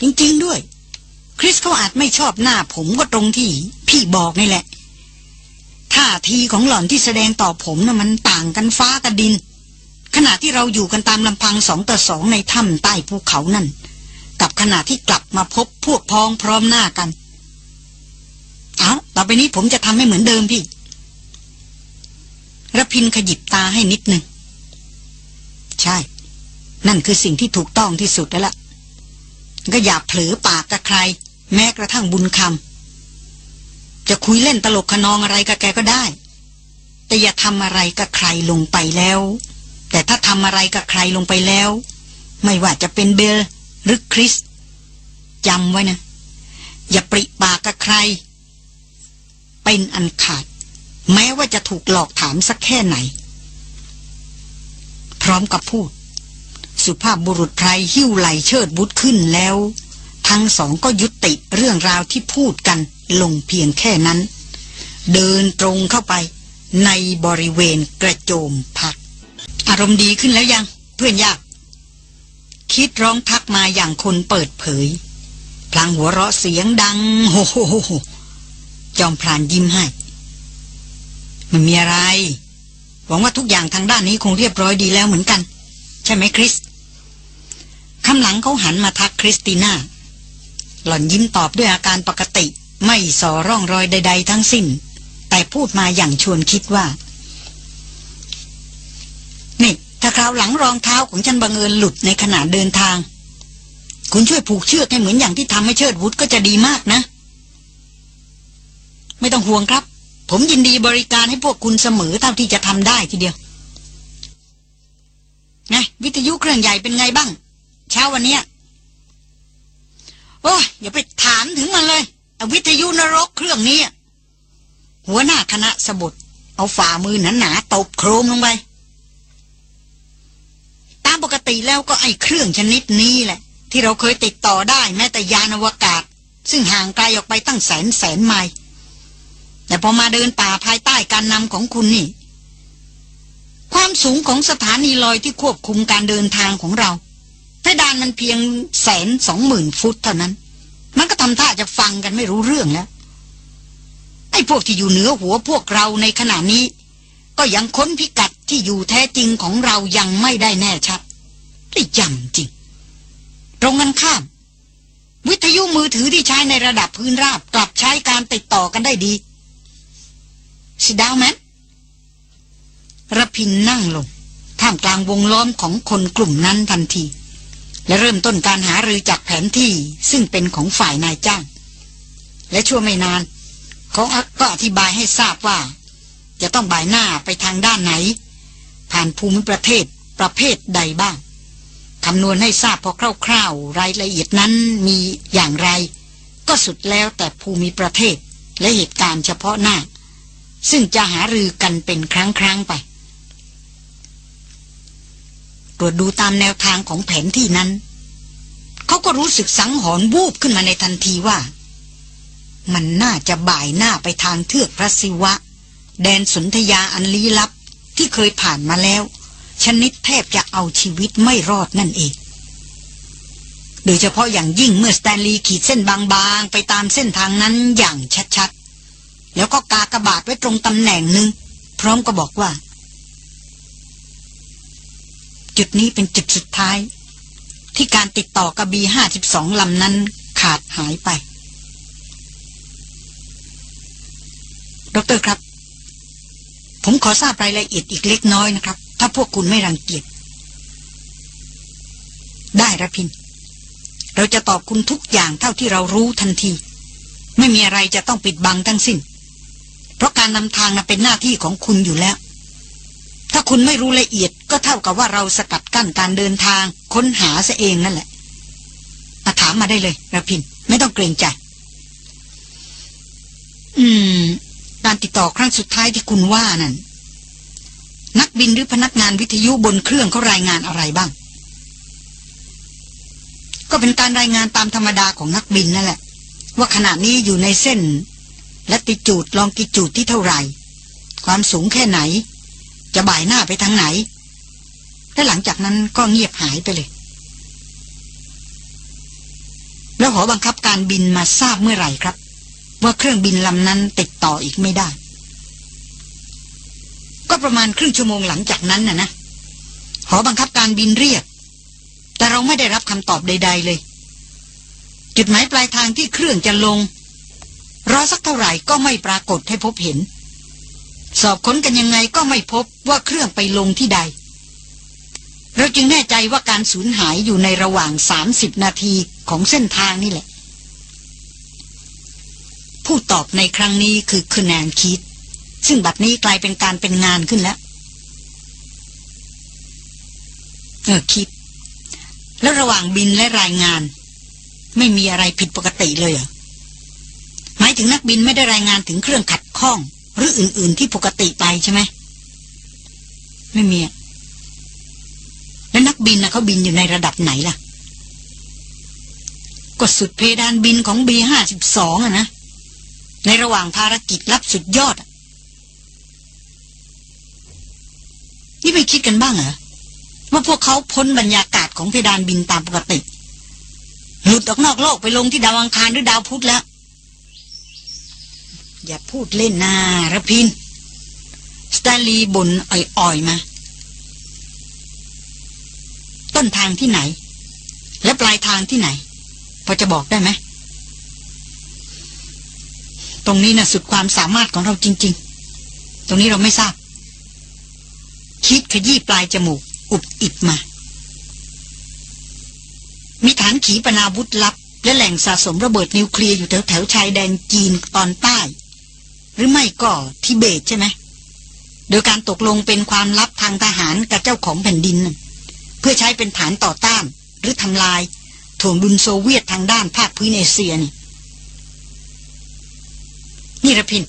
จริง ๆ ด้วย คริสเขาอาจไม่ชอบหน้าผมก็ตรงที่พี่บอกนี่แหละท่าทีของหล่อนที่แสดงต่อผมนะ่ะมันต่างกันฟ้ากับดิน ขณะที่เราอยู่กันตามลำพังสองต่อสองในถ้ำใต้ภูเขานั่น กับขณะที่กลับมาพบพวกพ้องพร้อมหน้ากัน ต่อไปนี้ผมจะทำให้เหมือนเดิมพี่ระพินขยิบตาให้นิดหนึ่ง ใช่ นั่นคือสิ่งที่ถูกต้องที่สุดแล้วล่ะ ก็อย่าเผลอปากกับใคร แม้กระทั่งบุญคำจะคุยเล่นตลกขนองอะไรกับแกก็ได้ แต่อย่าทำอะไรกับใครลงไปแล้ว แต่ถ้าทำอะไรกับใครลงไปแล้ว ไม่ว่าจะเป็นเบลหรือคริสจำไว้นะ อย่าปริปากกับใคร เป็นอันขาด แม้ว่าจะถูกหลอกถามสักแค่ไหน พร้อมกับพูด สุภาพบุรุษไพรหิ้วไหลเชิดบุตรขึ้นแล้ว ทั้งสองก็ยุติเรื่องราวที่พูดกันลงเพียงแค่นั้น เดินตรงเข้าไปในบริเวณกระโจมพัก อารมณ์ดีขึ้นแล้วยัง เพื่อนยาก คิดร้องทักมาอย่างคนเปิดเผย พลางหัวเราะเสียงดัง โฮโฮโฮ จอมพรานยิ้มให้ มันมีอะไร หวังว่าทุกอย่างทางด้านนี้คงเรียบร้อยดีแล้วเหมือนกัน ใช่ไหมคริสคำหลังเขาหันมาทักคริสติน่า หล่อนยิ้มตอบด้วยอาการปกติ ไม่ส่อร่องรอยใด ๆ ทั้งสิ้น แต่พูดมาอย่างชวนคิดว่า นี่ถ้าคราวหลังรองเท้าของฉันบังเอิญหลุดในขณะเดินทาง คุณช่วยผูกเชือกให้เหมือนอย่างที่ทำให้เชิดวุฒก็จะดีมากนะ ไม่ต้องห่วงครับ ผมยินดีบริการให้พวกคุณเสมอเท่าที่จะทำได้ทีเดียวไงวิทยุเครื่องใหญ่เป็นไงบ้าง เช้าวันนี้โอ้ยอย่าไปถามถึงมันเลยวิทยุนรกเครื่องนี้ หัวหน้าคณะสบุตรเอาฝ่ามือหนาๆตบโครมลงไป ตามปกติแล้วก็ไอ้เครื่องชนิดนี้แหละ ที่เราเคยติดต่อได้แม้แต่ยานอวกาศ ซึ่งห่างไกลออกไปตั้งแสนแสนไมล์ แต่พอมาเดินป่าภายใต้การนำของคุณนี่ ความสูงของสถานีลอยที่ควบคุมการเดินทางของเราเพดานมันเพียงแสนสองหมื่นฟุตเท่านั้น มันก็ทำท่าจะฟังกันไม่รู้เรื่องแล้ว ไอ้พวกที่อยู่เหนือหัวพวกเราในขณะนี้ ก็ยังค้นพิกัดที่อยู่แท้จริงของเรายังไม่ได้แน่ชัดได้ยำจริง ตรงกันข้าม วิทยุมือถือที่ใช้ในระดับพื้นราบกลับใช้การติดต่อกันได้ดี สิดาวแมนระพินนั่งลง ท่ามกลางวงล้อมของคนกลุ่มนั้นทันที และเริ่มต้นการหารือจากแผนที่ซึ่งเป็นของฝ่ายนายจ้าง และชั่วไม่นาน เขาก็อธิบายให้ทราบว่า จะต้องบ่ายหน้าไปทางด้านไหน ผ่านภูมิประเทศประเภทใดบ้างคำนวณให้ทราบพอคร่าวๆ รายละเอียดนั้นมีอย่างไร ก็สุดแล้วแต่ภูมิประเทศและเหตุการณ์เฉพาะหน้า ซึ่งจะหารือกันเป็นครั้งๆไป ตรวจดูตามแนวทางของแผนที่นั้น เขาก็รู้สึกสังหรณ์วูบขึ้นมาในทันทีว่า มันน่าจะบ่ายหน้าไปทางเทือกพระศิวะ แดนสนธยาอันลี้ลับที่เคยผ่านมาแล้ว ชนิดแทบจะเอาชีวิตไม่รอดนั่นเองโดยเฉพาะอย่างยิ่งเมื่อสแตนลีย์ขีดเส้นบางๆ ไปตามเส้นทางนั้นอย่างชัดๆ แล้วก็กากระบาดไว้ตรงตำแหน่งหนึ่งพร้อมก็บอกว่า จุดนี้เป็นจุดสุดท้าย ที่การติดต่อกระบีห้าสิบสองลำนั้นขาดหายไป ดรครับ ผมขอทราบรายละเอียดอีกเล็กน้อยนะครับ ถ้าพวกคุณไม่รังเกียจได้ระพิน เราจะตอบคุณทุกอย่างเท่าที่เรารู้ทันที ไม่มีอะไรจะต้องปิดบังทั้งสิ้น เพราะการนำทางนั้นเป็นหน้าที่ของคุณอยู่แล้ว ถ้าคุณไม่รู้ละเอียดก็เท่ากับว่าเราสกัดกั้นการเดินทางค้นหาซะเองนั่นแหละมาถามมาได้เลยระพิน ไม่ต้องเกรงใจ อืม การติดต่อครั้งสุดท้ายที่คุณว่านั่น นักบินหรือพนักงานวิทยุบนเครื่องเขารายงานอะไรบ้าง ก็เป็นการรายงานตามธรรมดาของนักบินนั่นแหละ ว่าขณะนี้อยู่ในเส้น และติจูดลองกิจูดที่เท่าไหร่ ความสูงแค่ไหน จะบ่ายหน้าไปทางไหน และหลังจากนั้นก็เงียบหายไปเลย แล้วหอบังคับการบินมาทราบเมื่อไหร่ครับ ว่าเครื่องบินลำนั้นติดต่ออีกไม่ได้ ก็ประมาณครึ่งชั่วโมงหลังจากนั้นน่ะนะหอบังคับการบินเรียก แต่เราไม่ได้รับคำตอบใด ๆเลย จุดหมายปลายทางที่เครื่องจะลง รอสักเท่าไหร่ก็ไม่ปรากฏให้พบเห็น สอบค้นกันยังไงก็ไม่พบว่าเครื่องไปลงที่ใด เราจึงแน่ใจว่าการสูญหายอยู่ในระหว่าง 30 นาทีของเส้นทางนี่แหละ ผู้ตอบในครั้งนี้คือคือแนนคิด ซึ่งบัดนี้กลายเป็นการเป็นงานขึ้นแล้ว เออคิด แล้วระหว่างบินและรายงาน ไม่มีอะไรผิดปกติเลยเหรอายถึงนักบินไม่ได้รายงานถึงเครื่องขัดข้อง หรืออื่น ๆ ที่ปกติไปใช่ไหม ไม่มีแล้วนักบินนะเขาบินอยู่ในระดับไหนล่ะ ก็สุดเพดานบินของบีห้าสิบสองอะนะ ในระหว่างภารกิจรับสุดยอด นี่ไม่คิดกันบ้างเหรอว่าพวกเขาพ้นบรรยากาศของเพดานบินตามปกติ หลุดออกนอกโลกไปลงที่ดาวอังคารหรือดาวพุธแล้ว อย่าพูดเล่นนาระพิน สตนลีย์บนอ่อยๆมา ต้นทางที่ไหน และปลายทางที่ไหน พอจะบอกได้ไหม ตรงนี้นะ่ะสุดความสามารถของเราจริง ๆ ตรงนี้เราไม่ทราบ คิดขยี้ปลายจมูก อุบอิบมา มีฐานขีปนาวุธลับและแหล่งสะสมระเบิดนิวเคลียร์อยู่แถวแถวชายแดนจีนตอนใต้ หรือไม่ก็ทิเบตใช่ไหมโดยการตกลงเป็นความลับทางทหารกับเจ้าของแผ่นดิน เพื่อใช้เป็นฐานต่อต้าน หรือทำลายถ่วงดุลโซเวียตทางด้านภาคพื้นเอเชียนี่นี่รพินทร์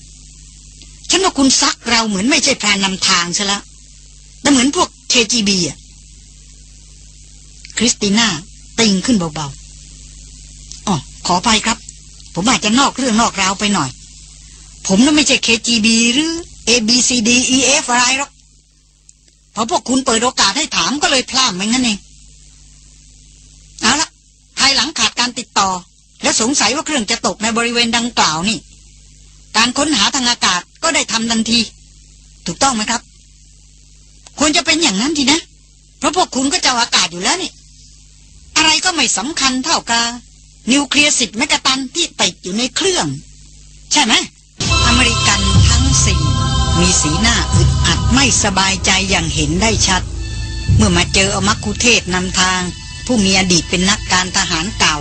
ฉันว่าคุณซักเราเหมือนไม่ใช่พรานนำทางซะแล้วแต่เหมือนพวก KGB อะคริสติน่าติงขึ้นเบาๆอ๋อขอไปครับ ผมอาจจะนอกเรื่องนอกราวไปหน่อย ผมน่ะไม่ใช่ KGB หรือ ABCD EF อะไรหรอกพอพวกคุณเปิดโอกาสให้ถามก็เลยพลาดไปงั้นเองเอาละภายหลังขาดการติดต่อ และสงสัยว่าเครื่องจะตกในบริเวณดังกล่าวนี่ การค้นหาทางอากาศก็ได้ทำทันที ถูกต้องไหมครับ ควรจะเป็นอย่างนั้นทีนะ เพราะพวกคุณก็จะอากาศอยู่แล้วนี่ อะไรก็ไม่สำคัญเท่ากับนิวเคลียร์สิบเมกะตันที่ติดอยู่ในเครื่อง ใช่ไหม ริกันทั้งสี่ง มีสีหน้าอึดอัดไม่สบายใจอย่างเห็นได้ชัด เมื่อมาเจออมักคุเทศนำทาง ผู้มีอดีตเป็นนักการทหารเก่า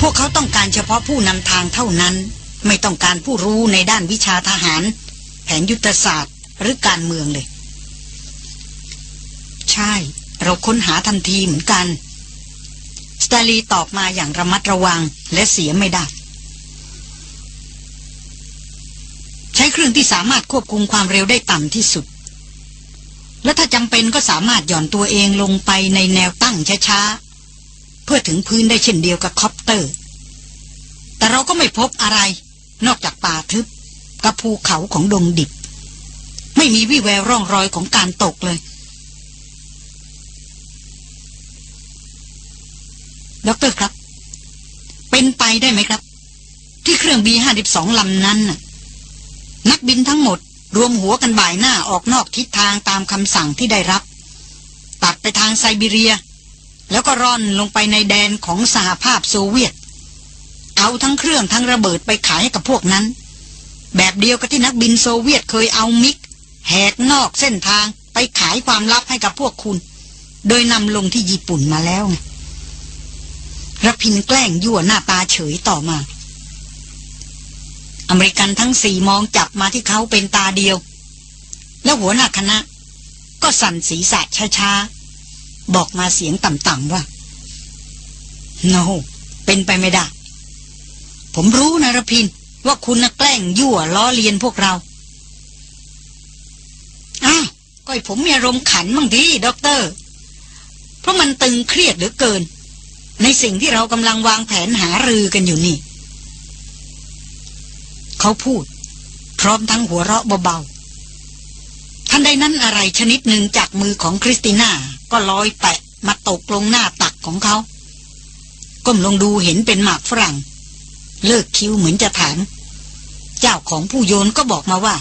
พวกเขาต้องการเฉพาะผู้นำทางเท่านั้น ไม่ต้องการผู้รู้ในด้านวิชาทหาร แผนยุทธศาสตร์หรือการเมืองเลย ใช่ เราค้นหาทันทีเหมือนกันสตาลีตอบมาอย่างระมัดระวังและเสียไม่ได้ ใช้เครื่องที่สามารถควบคุมความเร็วได้ต่ำที่สุด และถ้าจำเป็นก็สามารถหย่อนตัวเองลงไปในแนวตั้งช้าๆ เพื่อถึงพื้นได้เช่นเดียวกับคอปเตอร์ แต่เราก็ไม่พบอะไร นอกจากป่าทึบกับภูเขาของดงดิบ ไม่มีวี่แววร่องรอยของการตกเลย ด็อกเตอร์ครับ เป็นไปได้ไหมครับ ที่เครื่อง B ห้าสิบสองลำนั้นน่ะ นักบินทั้งหมดรวมหัวกันบ่ายหน้าออกนอกทิศทางตามคำสั่งที่ได้รับ ตัดไปทางไซบีเรีย แล้วก็ร่อนลงไปในแดนของสหภาพโซเวียต เอาทั้งเครื่องทั้งระเบิดไปขายให้กับพวกนั้น แบบเดียวกับที่นักบินโซเวียตเคยเอามิก แหกนอกเส้นทางไปขายความลับให้กับพวกคุณ โดยนำลงที่ญี่ปุ่นมาแล้วไงรพินแกล้งยั่วหน้าตาเฉยต่อมา อเมริกันทั้งสี่มองจับมาที่เขาเป็นตาเดียว แล้วหัวหน้าคณะ ก็สั่นศีรษะช้าๆ บอกมาเสียงต่ำๆว่า no เป็นไปไม่ได้ ผมรู้นะรพิน ว่าคุณน่ะแกล้งยั่วล้อเลียนพวกเราอ้าวก็ผมมีอารมณ์ขันบ้างดีด็อกเตอร์ เพราะมันตึงเครียดเหลือเกิน ในสิ่งที่เรากำลังวางแผนหารือกันอยู่นี่ เขาพูด พร้อมทั้งหัวเราะเบาๆทันใดนั้นอะไรชนิดหนึ่งจากมือของคริสติน่า ก็ลอยแปะมาตกลงหน้าตักของเขา ก้มลงดูเห็นเป็นหมากฝรั่ง เลิกคิ้วเหมือนจะถาม เจ้าของผู้โยนก็บอกมาว่า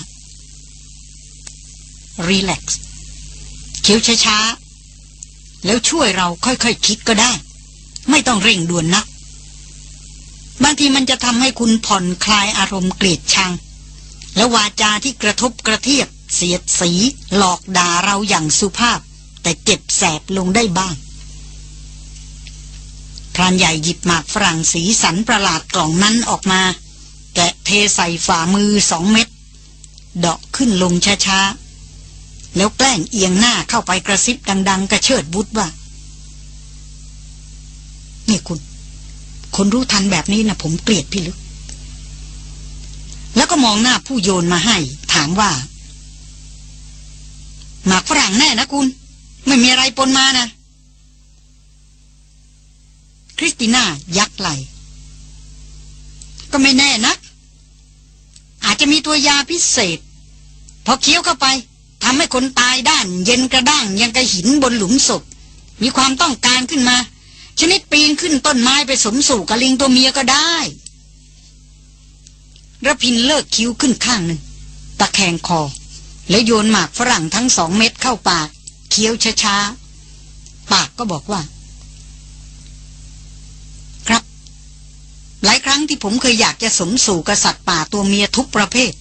รีแลกซ์เคี้ยวช้าๆ แล้วช่วยเราค่อยๆคคิดก็ได้ ไม่ต้องเร่งด่วนนะ บางทีมันจะทำให้คุณผ่อนคลายอารมณ์เกลียดชัง และวาจาที่กระทบกระเทียบ เสียดสี หลอกด่าเราอย่างสุภาพ แต่เจ็บแสบลงได้บ้างพรานใหญ่หยิบหมากฝรั่งสีสันประหลาดกล่องนั้นออกมา แกะเทใส่ฝ่ามือสองเม็ดเดาะขึ้นลงช้าๆ แล้วแกล้งเอียงหน้าเข้าไปกระซิบดัง ๆ กระเชิดบุตว่า นี่คุณ คนรู้ทันแบบนี้นะผมเกลียดพี่ลึก แล้วก็มองหน้าผู้โยนมาให้ ถามว่า หมากฝรั่งแน่นะคุณ ไม่มีอะไรปนมานะคริสติน่ายักไหลก็ไม่แน่นะอาจจะมีตัวยาพิเศษ พอเคี้ยวเข้าไปทำให้คนตายด้าน เย็นกระด้างยังกระหินบนหลุมศพ มีความต้องการขึ้นมา ชนิดปีนขึ้นต้นไม้ไปสมสู่กับลิงตัวเมียก็ได้ระพินเลิกคิ้วขึ้นข้างหนึ่ง ตะแคงคอ แล้วโยนหมากฝรั่งทั้งสองเม็ดเข้าปาก เคี้ยวช้าๆ ปากก็บอกว่า ครับ หลายครั้งที่ผมเคยอยากจะสมสู่กษัตริย์ป่าตัวเมียทุกประเภท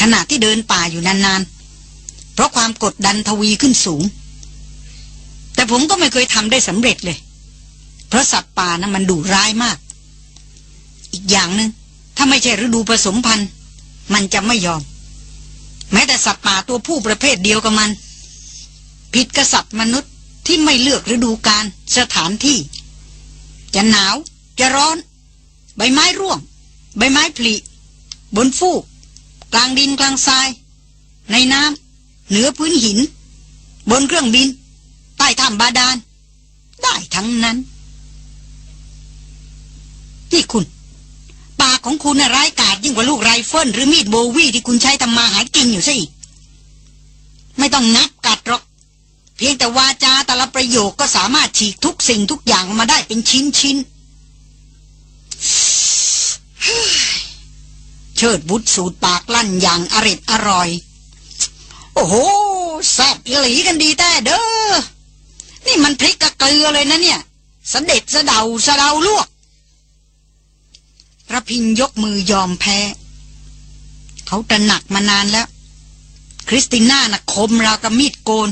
ขณะที่เดินป่าอยู่นานๆ เพราะความกดดันทวีขึ้นสูง แต่ผมก็ไม่เคยทำได้สำเร็จเลย เพราะสัตว์ป่านะั้นมันดุร้ายมาก อีกอย่างหนึง่งถ้าไม่ใช่ฤดูผสมพันธุ์มันจะไม่ยอม แม้แต่สัตว์ป่าตัวผู้ประเภทเดียวกับมัน ผิดกษัตริย์มนุษย์ที่ไม่เลือกฤดูกาลสถานที่ จะหนาว จะร้อน ใบไม้ร่วง ใบไม้ผลิบนฟูก กลางดินกลางทราย ในน้ำเหนือพื้นหิน บนเครื่องบิน ใต้ถ้ำบาดาลได้ทั้งนั้น นี่คุณ ปากของคุณน่ะร้ายกาจยิ่งกว่าลูกไรเฟิลหรือมีดโบวีที่คุณใช้ทำมาหากินอยู่ซะอีก ไม่ต้องนับกัดหรอก เพียงแต่วาจาแต่ละประโยคก็สามารถฉีกทุกสิ่งทุกอย่างมาได้เป็นชิ้นชิ้นเชิดบุตรสูดปากลั่นอย่างอริดอร่อย โอ้โหแซ่บหลีกันดีแต่เด้อ นี่มันพริกกะเกลือเลยนะเนี่ยสเด็ดสะเดาสะเดาลวก รพินทร์ยกมือยอมแพ้ เขาตระหนักมานานแล้ว คริสติน่านะคมราวกับมีดโกน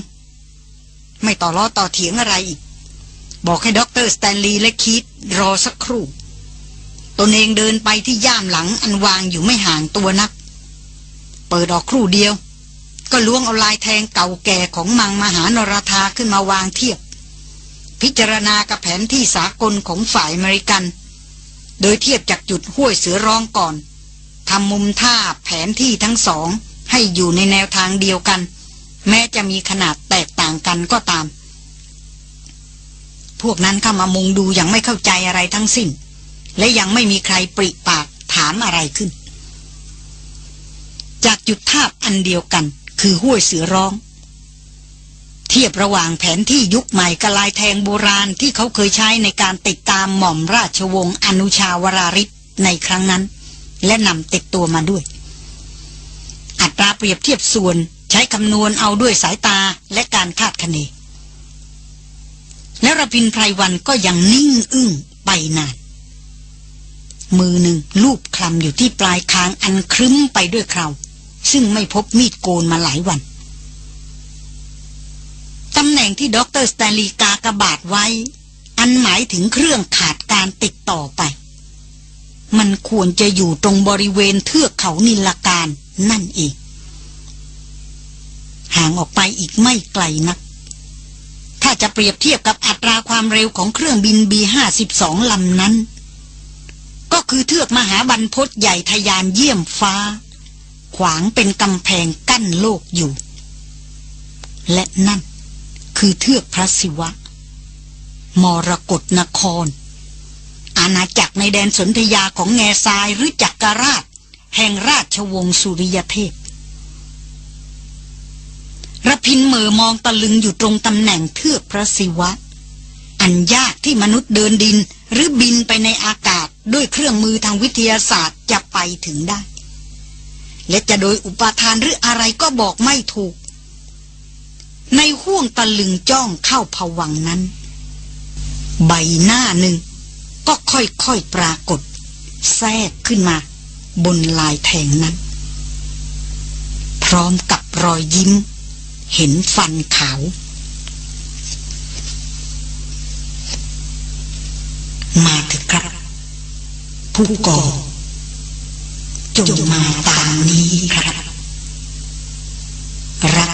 ไม่ต่อล้อต่อเถียงอะไรอีก บอกให้ด็อกเตอร์สแตนลีย์และคีดรอสักครู่ ตนเองเดินไปที่ย่ามหลังอันวางอยู่ไม่ห่างตัวนัก เปิดออกครู่เดียว ก็ล้วงเอาลายแทงเก่าแก่ของมังมหานรธาขึ้นมาวางเทียบ พิจารณากับแผนที่สากลของฝ่ายอเมริกัน โดยเทียบจากจุดห้วยเสือร้องก่อนทำมุมท่าแผนที่ทั้งสอง ให้อยู่ในแนวทางเดียวกัน แม้จะมีขนาดแตกต่างกันก็ตาม พวกนั้นเข้ามามุงดูอย่างไม่เข้าใจอะไรทั้งสิ้น และยังไม่มีใครปริปากถามอะไรขึ้น จากจุดท่าอันเดียวกัน คือห้วยเสือร้อง เทียบระหว่างแผนที่ยุคใหม่กลายแทงโบราณที่เขาเคยใช้ในการติดตามหม่อมราชวงศ์อนุชาวราริศในครั้งนั้น และนำติดตัวมาด้วย อัตราเปรียบเทียบส่วนใช้คำนวณเอาด้วยสายตาและการคาดคะเน แล้วระพินไพรวันก็ยังนิ่งอึ้งไปนาน มือหนึ่งลูบคลำอยู่ที่ปลายคางอันครึ้มไปด้วยเคราซึ่งไม่พบมีดโกนมาหลายวัน ตำแหน่งที่ด็อกเตอร์สแตนลีย์กากระบาดไว้ อันหมายถึงเครื่องขาดการติดต่อไป มันควรจะอยู่ตรงบริเวณเทือกเขานิลกาฬนั่นเองห่างออกไปอีกไม่ไกลนัก ถ้าจะเปรียบเทียบกับอัตราความเร็วของเครื่องบิน B52 ลำนั้น ก็คือเทือกมหาบรรพศใหญ่ทยานเยี่ยมฟ้า ขวางเป็นกำแพงกั้นโลกอยู่ และนั่น คือเทือกพระศิวะ มรกรนคร อาณาจักรในแดนสนธยาของแง่ทรายหรือจักรราช แห่งราชวงศ์สุริยเทพระพินเหมอมองตะลึงอยู่ตรงตำแหน่งเทือกพระศิวะ อันยากที่มนุษย์เดินดินหรือบินไปในอากาศด้วยเครื่องมือทางวิทยาศาสตร์จะไปถึงได้ และจะโดยอุปทานหรืออะไรก็บอกไม่ถูก ในห่วงตะลึงจ้องเข้าผวังนั้น ใบหน้าหนึ่ง ก็ค่อยๆปรากฏ แทรกขึ้นมา บนลายแทงนั้น พร้อมกับรอยยิ้ม เห็นฟันขาว มาเถอะครับ ผู้ก่อจงมาตามนี้ครับ รัก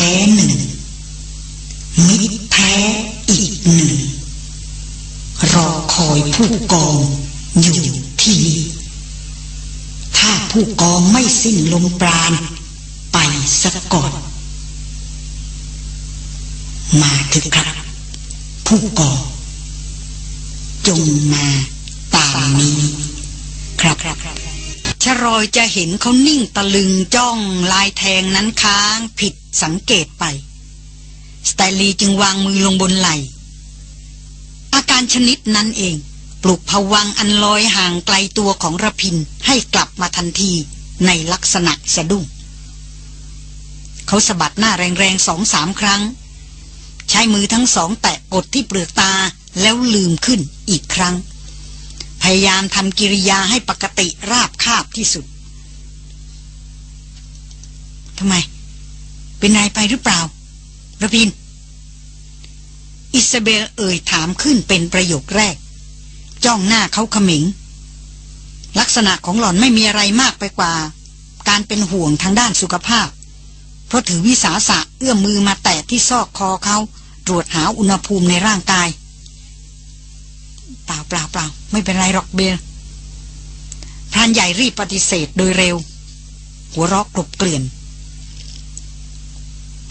ท้หนึ่ง มิตรแท้อีกหนึ่ง รอคอยผู้กองอยู่ที่ ถ้าผู้กองไม่สิ้นลมปราณ ไปสักก่อน มาเถอะครับ ผู้กอง จงมาตามนี้ ครับชรอยจะเห็นเขานิ่งตะลึงจ้องลายแทงนั้นค้างผิด สังเกตไปสไตลีจึงวางมือลงบนไหลอาการชนิดนั้นเอง ปลุกผวังอันลอยห่างไกลตัวของระพินให้กลับมาทันทีในลักษณะสะดุ้งเขาสะบัดหน้าแรงๆสองสามครั้ง ใช้มือทั้งสองแตะกดที่เปลือกตาแล้วลืมขึ้นอีกครั้ง พยายามทำกิริยาให้ปกติราบคาบที่สุดทำไม เป็นนายไปหรือเปล่าระพิน อิซาเบลเอ่ยถามขึ้นเป็นประโยคแรก จ้องหน้าเขาขมิง ลักษณะของหล่อนไม่มีอะไรมากไปกว่า การเป็นห่วงทางด้านสุขภาพ เพราะถือวิสาสะเอื้อมมือมาแตะที่ซอกคอเขาตรวจหาอุณหภูมิในร่างกาย เปล่าเปล่าเปล่าไม่เป็นไรหรอกเบลพรานใหญ่รีบปฏิเสธโดยเร็ว หัวเราะกลบเกลื่อน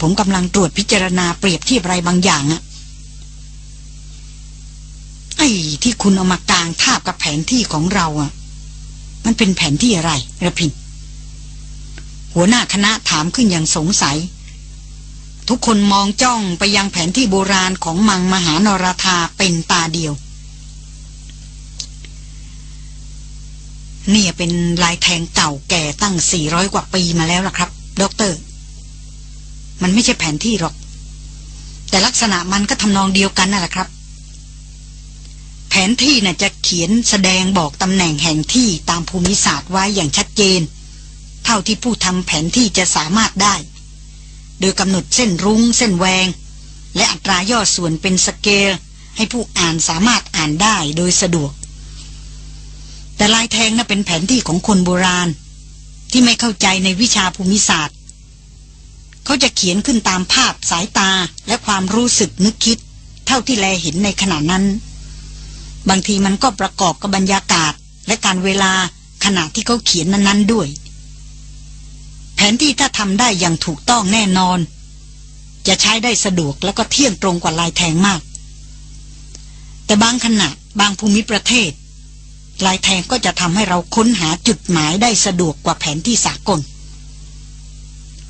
ผมกำลังตรวจพิจารณาเปรียบเทียบอะไรบางอย่างอะไอ้ที่คุณเอามากางทาบกับแผนที่ของเราอะมันเป็นแผนที่อะไรระพิน หัวหน้าคณะถามขึ้นอย่างสงสัย ทุกคนมองจ้องไปยังแผนที่โบราณของมังมหานราธาเป็นตาเดียวนี่เป็นลายแทงเก่าแก่ตั้งสี่ร้อยกว่าปีมาแล้วล่ะครับ ด็อกเตอร์ มันไม่ใช่แผนที่หรอก แต่ลักษณะมันก็ทำนองเดียวกันนั่นแหละครับ แผนที่น่ะจะเขียนแสดงบอกตำแหน่งแห่งที่ตามภูมิศาสตร์ไว้อย่างชัดเจน เท่าที่ผู้ทำแผนที่จะสามารถได้ โดยกำหนดเส้นรุง้ง เส้นแวง และอัตราย่อส่วนเป็นสเกล ให้ผู้อ่านสามารถอ่านได้โดยสะดวก แต่ลายแทงน่ะเป็นแผนที่ของคนโบราณ ที่ไม่เข้าใจในวิชาภูมิศาสตร์ เขาจะเขียนขึ้นตามภาพสายตาและความรู้สึกนึกคิด เท่าที่แลเห็นในขณะนั้น บางทีมันก็ประกอบกับบรรยากาศและการเวลาขณะที่เขาเขียนนั้นๆด้วย แผนที่ถ้าทำได้อย่างถูกต้องแน่นอน จะใช้ได้สะดวกแล้วก็เที่ยงตรงกว่าลายแทงมาก แต่บางขณะบางภูมิประเทศ ลายแทงก็จะทำให้เราค้นหาจุดหมายได้สะดวกกว่าแผนที่สากล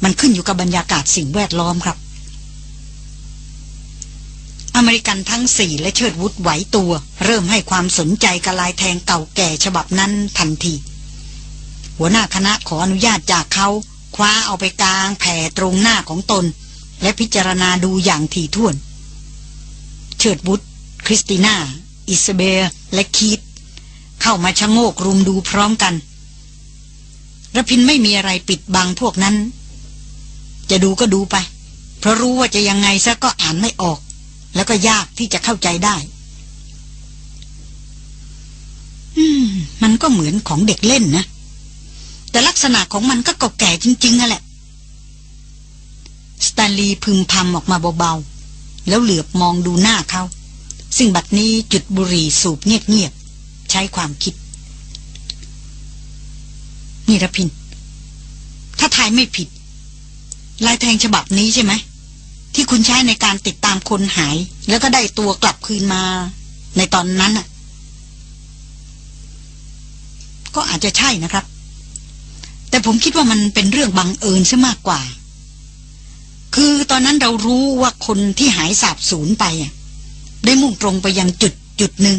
มันขึ้นอยู่กับบรรยากาศสิ่งแวดล้อมครับ อเมริกันทั้งสี่และเชิดวุฒไหวตัว เริ่มให้ความสนใจกับลายแทงเก่าแก่ฉบับนั้นทันที หัวหน้าคณะขออนุญาตจากเขาคว้าเอาไปกางแผ่ตรงหน้าของตน และพิจารณาดูอย่างถี่ถ้วน เชิดวุฒคริสติน่า อิสเบลและคีตเข้ามาชะโงกรุมดูพร้อมกันรพินทร์ไม่มีอะไรปิดบังพวกนั้น จะดูก็ดูไป เพราะรู้ว่าจะยังไงซะก็อ่านไม่ออก แล้วก็ยากที่จะเข้าใจได้ อืม มันก็เหมือนของเด็กเล่นนะ แต่ลักษณะของมันก็เก่าแก่จริงๆนั่นแหละสแตนลีย์พึมพำออกมาเบาๆ แล้วเหลือบมองดูหน้าเขา ซึ่งบัดนี้จุดบุหรี่สูบเงียบๆ ใช้ความคิด นี่ระพิน ถ้าทายไม่ผิด ลายแทงฉบับนี้ใช่ไหม ที่คุณใช้ในการติดตามคนหาย แล้วก็ได้ตัวกลับคืนมา ในตอนนั้นน่ะ ก็อาจจะใช่นะครับ แต่ผมคิดว่ามันเป็นเรื่องบังเอิญซะมากกว่า คือตอนนั้นเรารู้ว่าคนที่หายสาบสูญไปอะได้มุ่งตรงไปยังจุดจุดหนึ่ง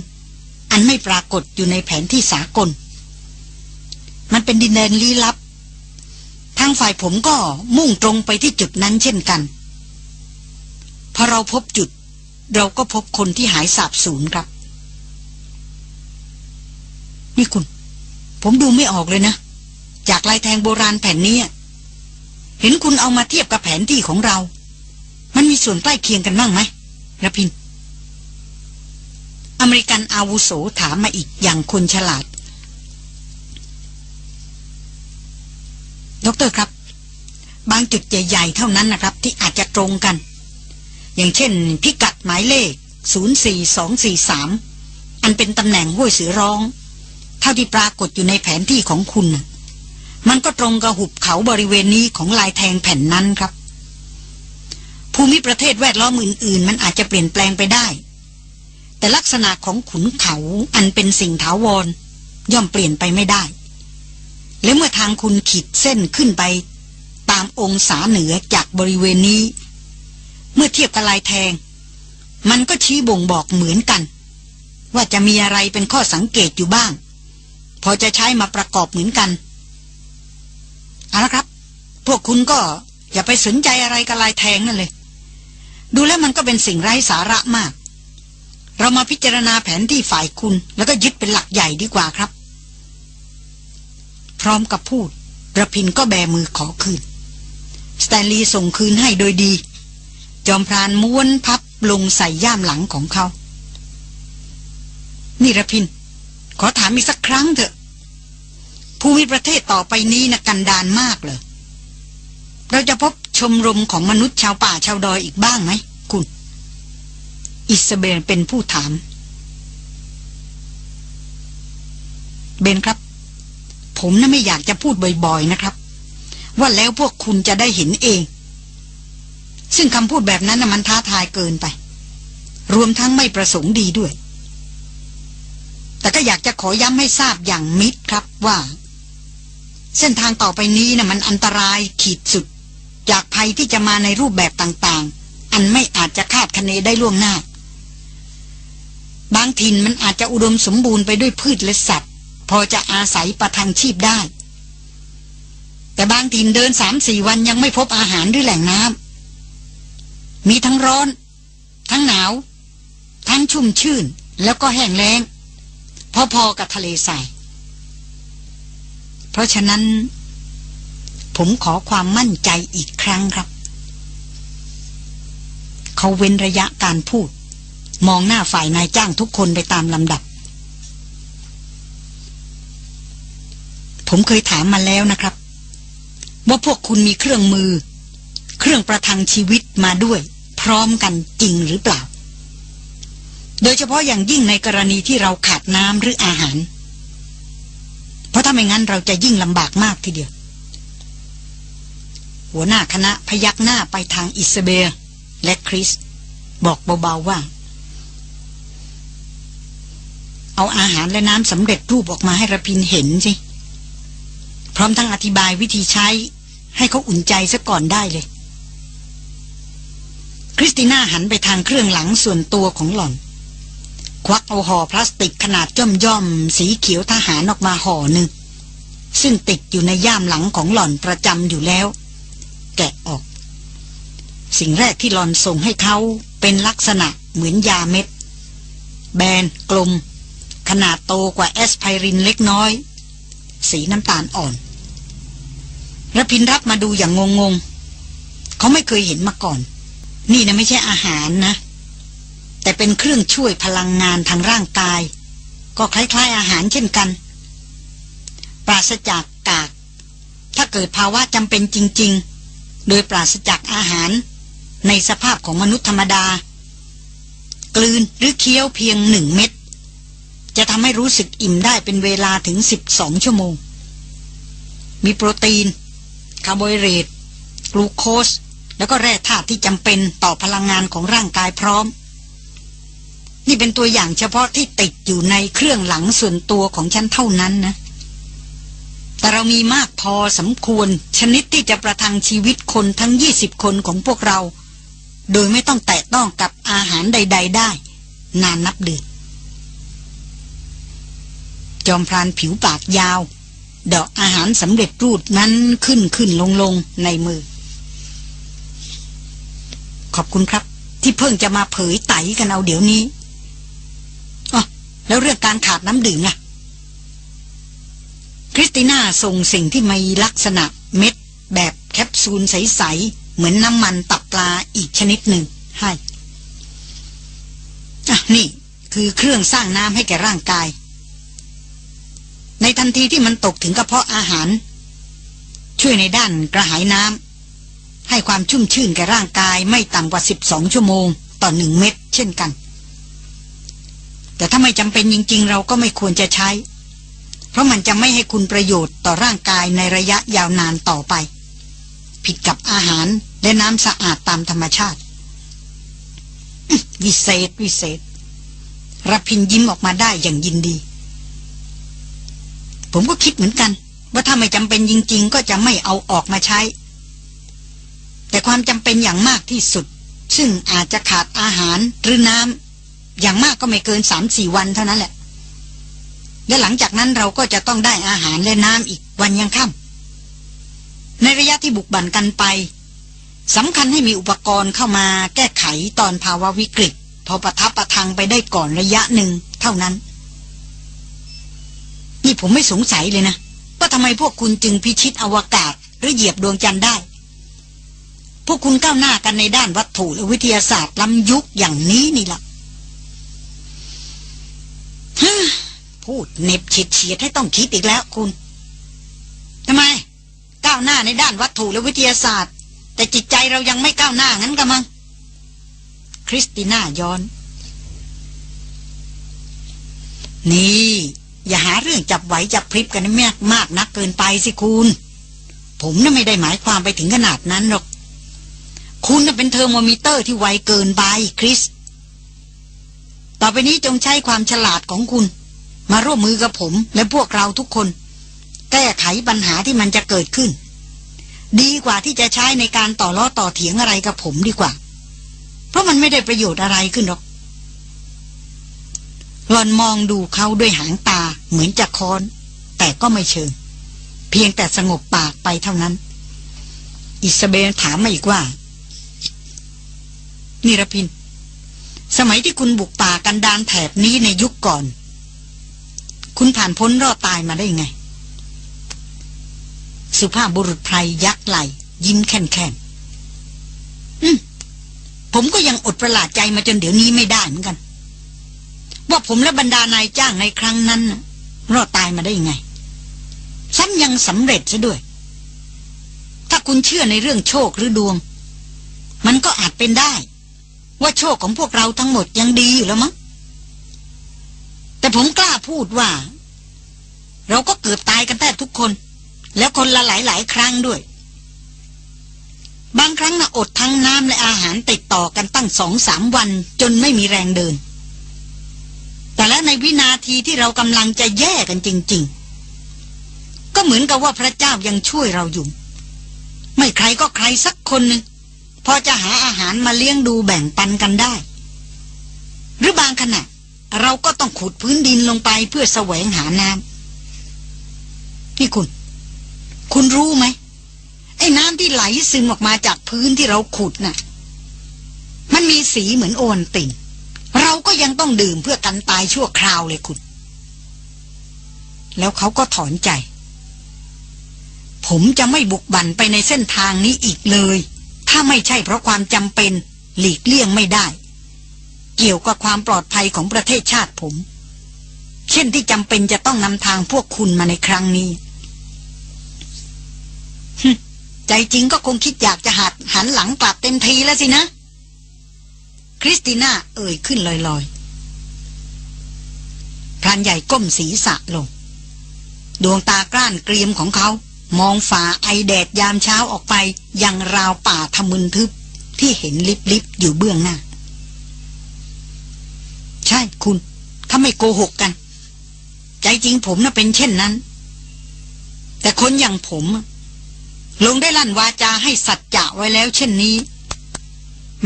อันไม่ปรากฏอยู่ในแผนที่สากล มันเป็นดินแดนลี้ลับ ทางฝ่ายผมก็มุ่งตรงไปที่จุดนั้นเช่นกันพอเราพบจุด เราก็พบคนที่หายสาบสูญครับ นี่คุณ ผมดูไม่ออกเลยนะ จากลายแทงโบราณแผ่นนี้ เห็นคุณเอามาเทียบกับแผนที่ของเรา มันมีส่วนใกล้เคียงกันบ้างไหมระพิน อเมริกันอาวุโสถามมาอีกอย่างคนฉลาด ดรครับ บางจุดใหญ่ๆ เท่านั้นนะครับ ที่อาจจะตรงกัน อย่างเช่น พิกัดหมายเลข 04243 อันเป็นตำแหน่งห้วยเสือร้อง เท่าที่ปรากฏอยู่ในแผนที่ของคุณ มันก็ตรงกับหุบเขาบริเวณนี้ของลายแทงแผ่นนั้นครับ ภูมิประเทศแวดล้อมอื่นๆ มันอาจจะเปลี่ยนแปลงไปได้ แต่ลักษณะของขุนเขาอันเป็นสิ่งถาวรย่อมเปลี่ยนไปไม่ได้ และเมื่อทางคุณขีดเส้นขึ้นไป ตามองศาเหนือจากบริเวณนี้ เมื่อเทียบกับลายแทง มันก็ชี้บ่งบอกเหมือนกัน ว่าจะมีอะไรเป็นข้อสังเกตอยู่บ้าง พอจะใช้มาประกอบเหมือนกันเอาละครับ พวกคุณก็อย่าไปสนใจอะไรกับลายแทงนั่นเลย ดูแล้วมันก็เป็นสิ่งไร้สาระมาก เรามาพิจารณาแผนที่ฝ่ายคุณแล้วก็ยึดเป็นหลักใหญ่ดีกว่าครับ พร้อมกับพูดระพินก็แบมือขอคืน สแตนลีย์ส่งคืนให้โดยดี จอมพรานม้วนพับลงใส่ย่ามหลังของเขา นี่ระพิน ขอถามอีกสักครั้งเถอะ ภูมิประเทศต่อไปนี้นะกันดานมากเลยเราจะพบชมรมของมนุษย์ชาวป่าชาวดอยอีกบ้างไหมคุณ อิสเบนเป็นผู้ถาม เบนครับ ผมน่ะไม่อยากจะพูดบ่อยๆนะครับ ว่าแล้วพวกคุณจะได้เห็นเอง ซึ่งคำพูดแบบนั้นนะมันท้าทายเกินไป รวมทั้งไม่ประสงค์ดีด้วย แต่ก็อยากจะขอย้ำให้ทราบอย่างมิดครับว่า เส้นทางต่อไปนี้นะ่ะมันอันตรายขีดสุด จากภัยที่จะมาในรูปแบบต่างๆ อันไม่อาจจะคาดคะเนได้ล่วงหน้าบางถิ่นมันอาจจะอุดมสมบูรณ์ไปด้วยพืชและสัตว์ พอจะอาศัยประทังชีพได้ แต่บางถิ่นเดินสามสี่วันยังไม่พบอาหารหรือแหล่งน้ำมีทั้งร้อน ทั้งหนาว ทั้งชุ่มชื่นแล้วก็แห้งแล้ง พอๆกับทะเลทรายเพราะฉะนั้น ผมขอความมั่นใจอีกครั้งครับ เขาเว้นระยะการพูด มองหน้าฝ่ายนายจ้างทุกคนไปตามลำดับ ผมเคยถามมาแล้วนะครับ ว่าพวกคุณมีเครื่องมือ เครื่องประทังชีวิตมาด้วย พร้อมกันจริงหรือเปล่า โดยเฉพาะอย่างยิ่งในกรณีที่เราขาดน้ำหรืออาหาร เพราะถ้าไม่งั้นเราจะยิ่งลำบากมากทีเดียว หัวหน้าคณะพยักหน้าไปทางอิสเบลและคริส บอกเบาๆว่าเอาอาหารและน้ำสำเร็จรูปออกมาให้ระพินเห็นสิ ร้อมทั้งอธิบายวิธีใช้ ให้เขาอุ่นใจซะก่อนได้เลย คริสติน่าหันไปทางเครื่องหลังส่วนตัวของหล่อน ควักเอาห่อพลาสติกขนาดย่อมย่อมสีเขียวทหารออกมาห่อหนึ่ง ซึ่งติดอยู่ในย่ามหลังของหล่อนประจำอยู่แล้ว แกะออก สิ่งแรกที่หล่อนส่งให้เขาเป็นลักษณะเหมือนยาเม็ด แบนกลม ขนาดโตกว่าแอสไพรินเล็กน้อย สีน้ำตาลอ่อน ระพินรับมาดูอย่างงงๆ เขาไม่เคยเห็นมาก่อน นี่นะไม่ใช่อาหารนะ แต่เป็นเครื่องช่วยพลังงานทางร่างกาย ก็คล้ายๆอาหารเช่นกัน ปราศจากกาก ถ้าเกิดภาวะจำเป็นจริง ๆ โดยปราศจากอาหาร ในสภาพของมนุษย์ธรรมดา กลืนหรือเคี้ยวเพียงหนึ่งเม็ดจะทำให้รู้สึกอิ่มได้เป็นเวลาถึง 12 ชั่วโมง มีโปรตีน คาร์โบไฮเดรตกลูโคส แล้วก็แร่ธาตุที่จำเป็นต่อพลังงานของร่างกายพร้อม นี่เป็นตัวอย่างเฉพาะที่ติดอยู่ในเครื่องหลังส่วนตัวของฉันเท่านั้นนะ แต่เรามีมากพอสมควรชนิดที่จะประทังชีวิตคนทั้งยี่สิบคนของพวกเรา โดยไม่ต้องแตะต้องกับอาหารใด ๆ ได้ นานนับเดือนจอมพรานผิวปากยาว ดอกอาหารสำเร็จรูดนั้นขึ้นขึ้นลงลงในมือ ขอบคุณครับ ที่เพิ่งจะมาเผยไตกันเอาเดี๋ยวนี้อ๋อแล้วเรื่องการขาดน้ำดื่มล่ะ คริสติน่าส่งสิ่งที่มีลักษณะเม็ดแบบแคปซูลใส ๆ เหมือนน้ำมันตับปลาอีกชนิดหนึ่งให้อะนี่คือเครื่องสร้างน้ำให้แก่ร่างกาย ในทันทีที่มันตกถึงกระเพาะอาหาร ช่วยในด้านกระหายน้ำให้ความชุ่มชื่นแก่ร่างกายไม่ต่ำกว่า 12 ชั่วโมง ต่อหนึ่งเม็ดเช่นกัน แต่ถ้าไม่จำเป็นจริง ๆ เราก็ไม่ควรจะใช้ เพราะมันจะไม่ให้คุณประโยชน์ต่อร่างกายในระยะยาวนานต่อไป ผิดกับอาหารและน้ำสะอาดตามธรรมชาติ วิเศษวิเศษรพินยิ้มออกมาได้อย่างยินดี ผมก็คิดเหมือนกัน ว่าถ้าไม่จำเป็นจริง ๆ ก็จะไม่เอาออกมาใช้ แต่ความจำเป็นอย่างมากที่สุด ซึ่งอาจจะขาดอาหารหรือน้ำอย่างมากก็ไม่เกินสามสี่วันเท่านั้นแหละ และหลังจากนั้นเราก็จะต้องได้อาหารและน้ำอีกวันยังค่ำในระยะที่บุกบั่นกันไปสำคัญให้มีอุปกรณ์เข้ามาแก้ไขตอนภาวะวิกฤต พอประทับประทังไปได้ก่อนระยะหนึ่งเท่านั้น นี่ผมไม่สงสัยเลยนะ ว่าทำไมพวกคุณจึงพิชิตอวกาศ หรือเหยียบดวงจันทร์ได้ พวกคุณก้าวหน้ากันในด้านวัตถุและวิทยาศาสตร์ล้ำยุคอย่างนี้นี่ละ่ะพูดเหน็บเฉียดเฉียดให้ต้องคิดอีกแล้วคุณทำไม ก้าวหน้าในด้านวัตถุและวิทยาศาสตร์ แต่จิตใจเรายังไม่ก้าวหน้างั้นกระมัง คริสติน่าย้อน นี่ อย่าหาเรื่องจับไหวจับพริบกันมากมากนักเกินไปสิคุณ ผมน่ะไม่ได้หมายความไปถึงขนาดนั้นหรอก คุณน่ะเป็นเทอร์โมมิเตอร์ที่ไวเกินไปคริส ต่อไปนี้จงใช้ความฉลาดของคุณ มาร่วมมือกับผมและพวกเราทุกคน แก้ไขปัญหาที่มันจะเกิดขึ้น ดีกว่าที่จะใช้ในการต่อล้อต่อเถียงอะไรกับผมดีกว่า เพราะมันไม่ได้ประโยชน์อะไรขึ้นหรอก หลอนมองดูเขาด้วยหางตาเหมือนจะค้อน แต่ก็ไม่เชิง เพียงแต่สงบปากไปเท่านั้น อิสเบลถามมาอีกว่า นิรพิน สมัยที่คุณบุกป่ากันดานแถบนี้ในยุคก่อน คุณผ่านพ้นรอดตายมาได้ยังไง สุภาพบุรุษไพรยักไหล ยิ้มแค่นแค่นอืมผมก็ยังอดประหลาดใจมาจนเดี๋ยวนี้ไม่ได้เหมือนกัน ว่าผมและบรรดานายจ้างในครั้งนั้นรอดตายมาได้ยังไงซ้ำยังสำเร็จซะด้วย ถ้าคุณเชื่อในเรื่องโชคหรือดวง มันก็อาจเป็นได้ ว่าโชคของพวกเราทั้งหมดยังดีอยู่แล้วมั้งแต่ผมกล้าพูดว่า เราก็เกือบตายกันแทบทุกคน แล้วคนละหลายหลายครั้งด้วย บางครั้งนะอดทั้งน้ำและอาหารติดต่อกันตั้งสองสามวัน จนไม่มีแรงเดิน แต่และในวินาทีที่เรากำลังจะแย่กันจริง ๆ ก็เหมือนกับว่าพระเจ้ายังช่วยเราอยู่ ไม่ใครก็ใครสักคนหนึ่งพอจะหาอาหารมาเลี้ยงดูแบ่งปันกันได้ หรือบางขณะเราก็ต้องขุดพื้นดินลงไปเพื่อแสวงหาน้ำนี่คุณ คุณรู้ไหมไอ้น้ำที่ไหลซึมออกมาจากพื้นที่เราขุดน่ะ มันมีสีเหมือนโอนติ่น เราก็ยังต้องดื่มเพื่อกันตายชั่วคราวเลยคุณ แล้วเขาก็ถอนใจ ผมจะไม่บุกบั่นไปในเส้นทางนี้อีกเลย ถ้าไม่ใช่เพราะความจำเป็นหลีกเลี่ยงไม่ได้ เกี่ยวกับความปลอดภัยของประเทศชาติผม เช่นที่จำเป็นจะต้องนำทางพวกคุณมาในครั้งนี้ใจจริงก็คงคิดอยากจะหัดหันหลังกลับเต็มทีแล้วสินะ คริสติน่าเอ่ยขึ้นลอยๆพรานใหญ่ก้มศีรษะลง ดวงตากล้านเกรียมของเขา มองฝ่าไอแดดยามเช้าออกไป ยังราวป่าทะมึนทึบ ที่เห็นลิบลิบอยู่เบื้องหน้า ใช่คุณ ถ้าไม่โกหกกัน ใจจริงผมน่ะเป็นเช่นนั้น แต่คนอย่างผม ลงได้ลั่นวาจาให้สัจจะไว้แล้วเช่นนี้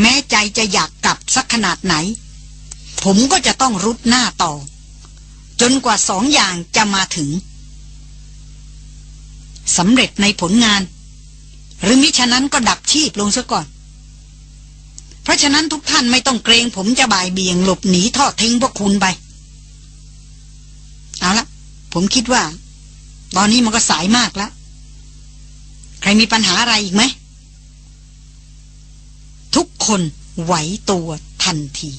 แม้ใจจะอยากกลับสักขนาดไหน ผมก็จะต้องรุดหน้าต่อ จนกว่าสองอย่างจะมาถึงสำเร็จในผลงาน หรือมิฉะนั้นก็ดับชีพลงซะก่อน เพราะฉะนั้นทุกท่านไม่ต้องเกรงผมจะบ่ายเบี่ยงหลบหนีทอดทิ้งพวกคุณไป เอาละผมคิดว่า ตอนนี้มันก็สายมากแล้ว ใครมีปัญหาอะไรอีกไหม ทุกคนไหวตัวทันที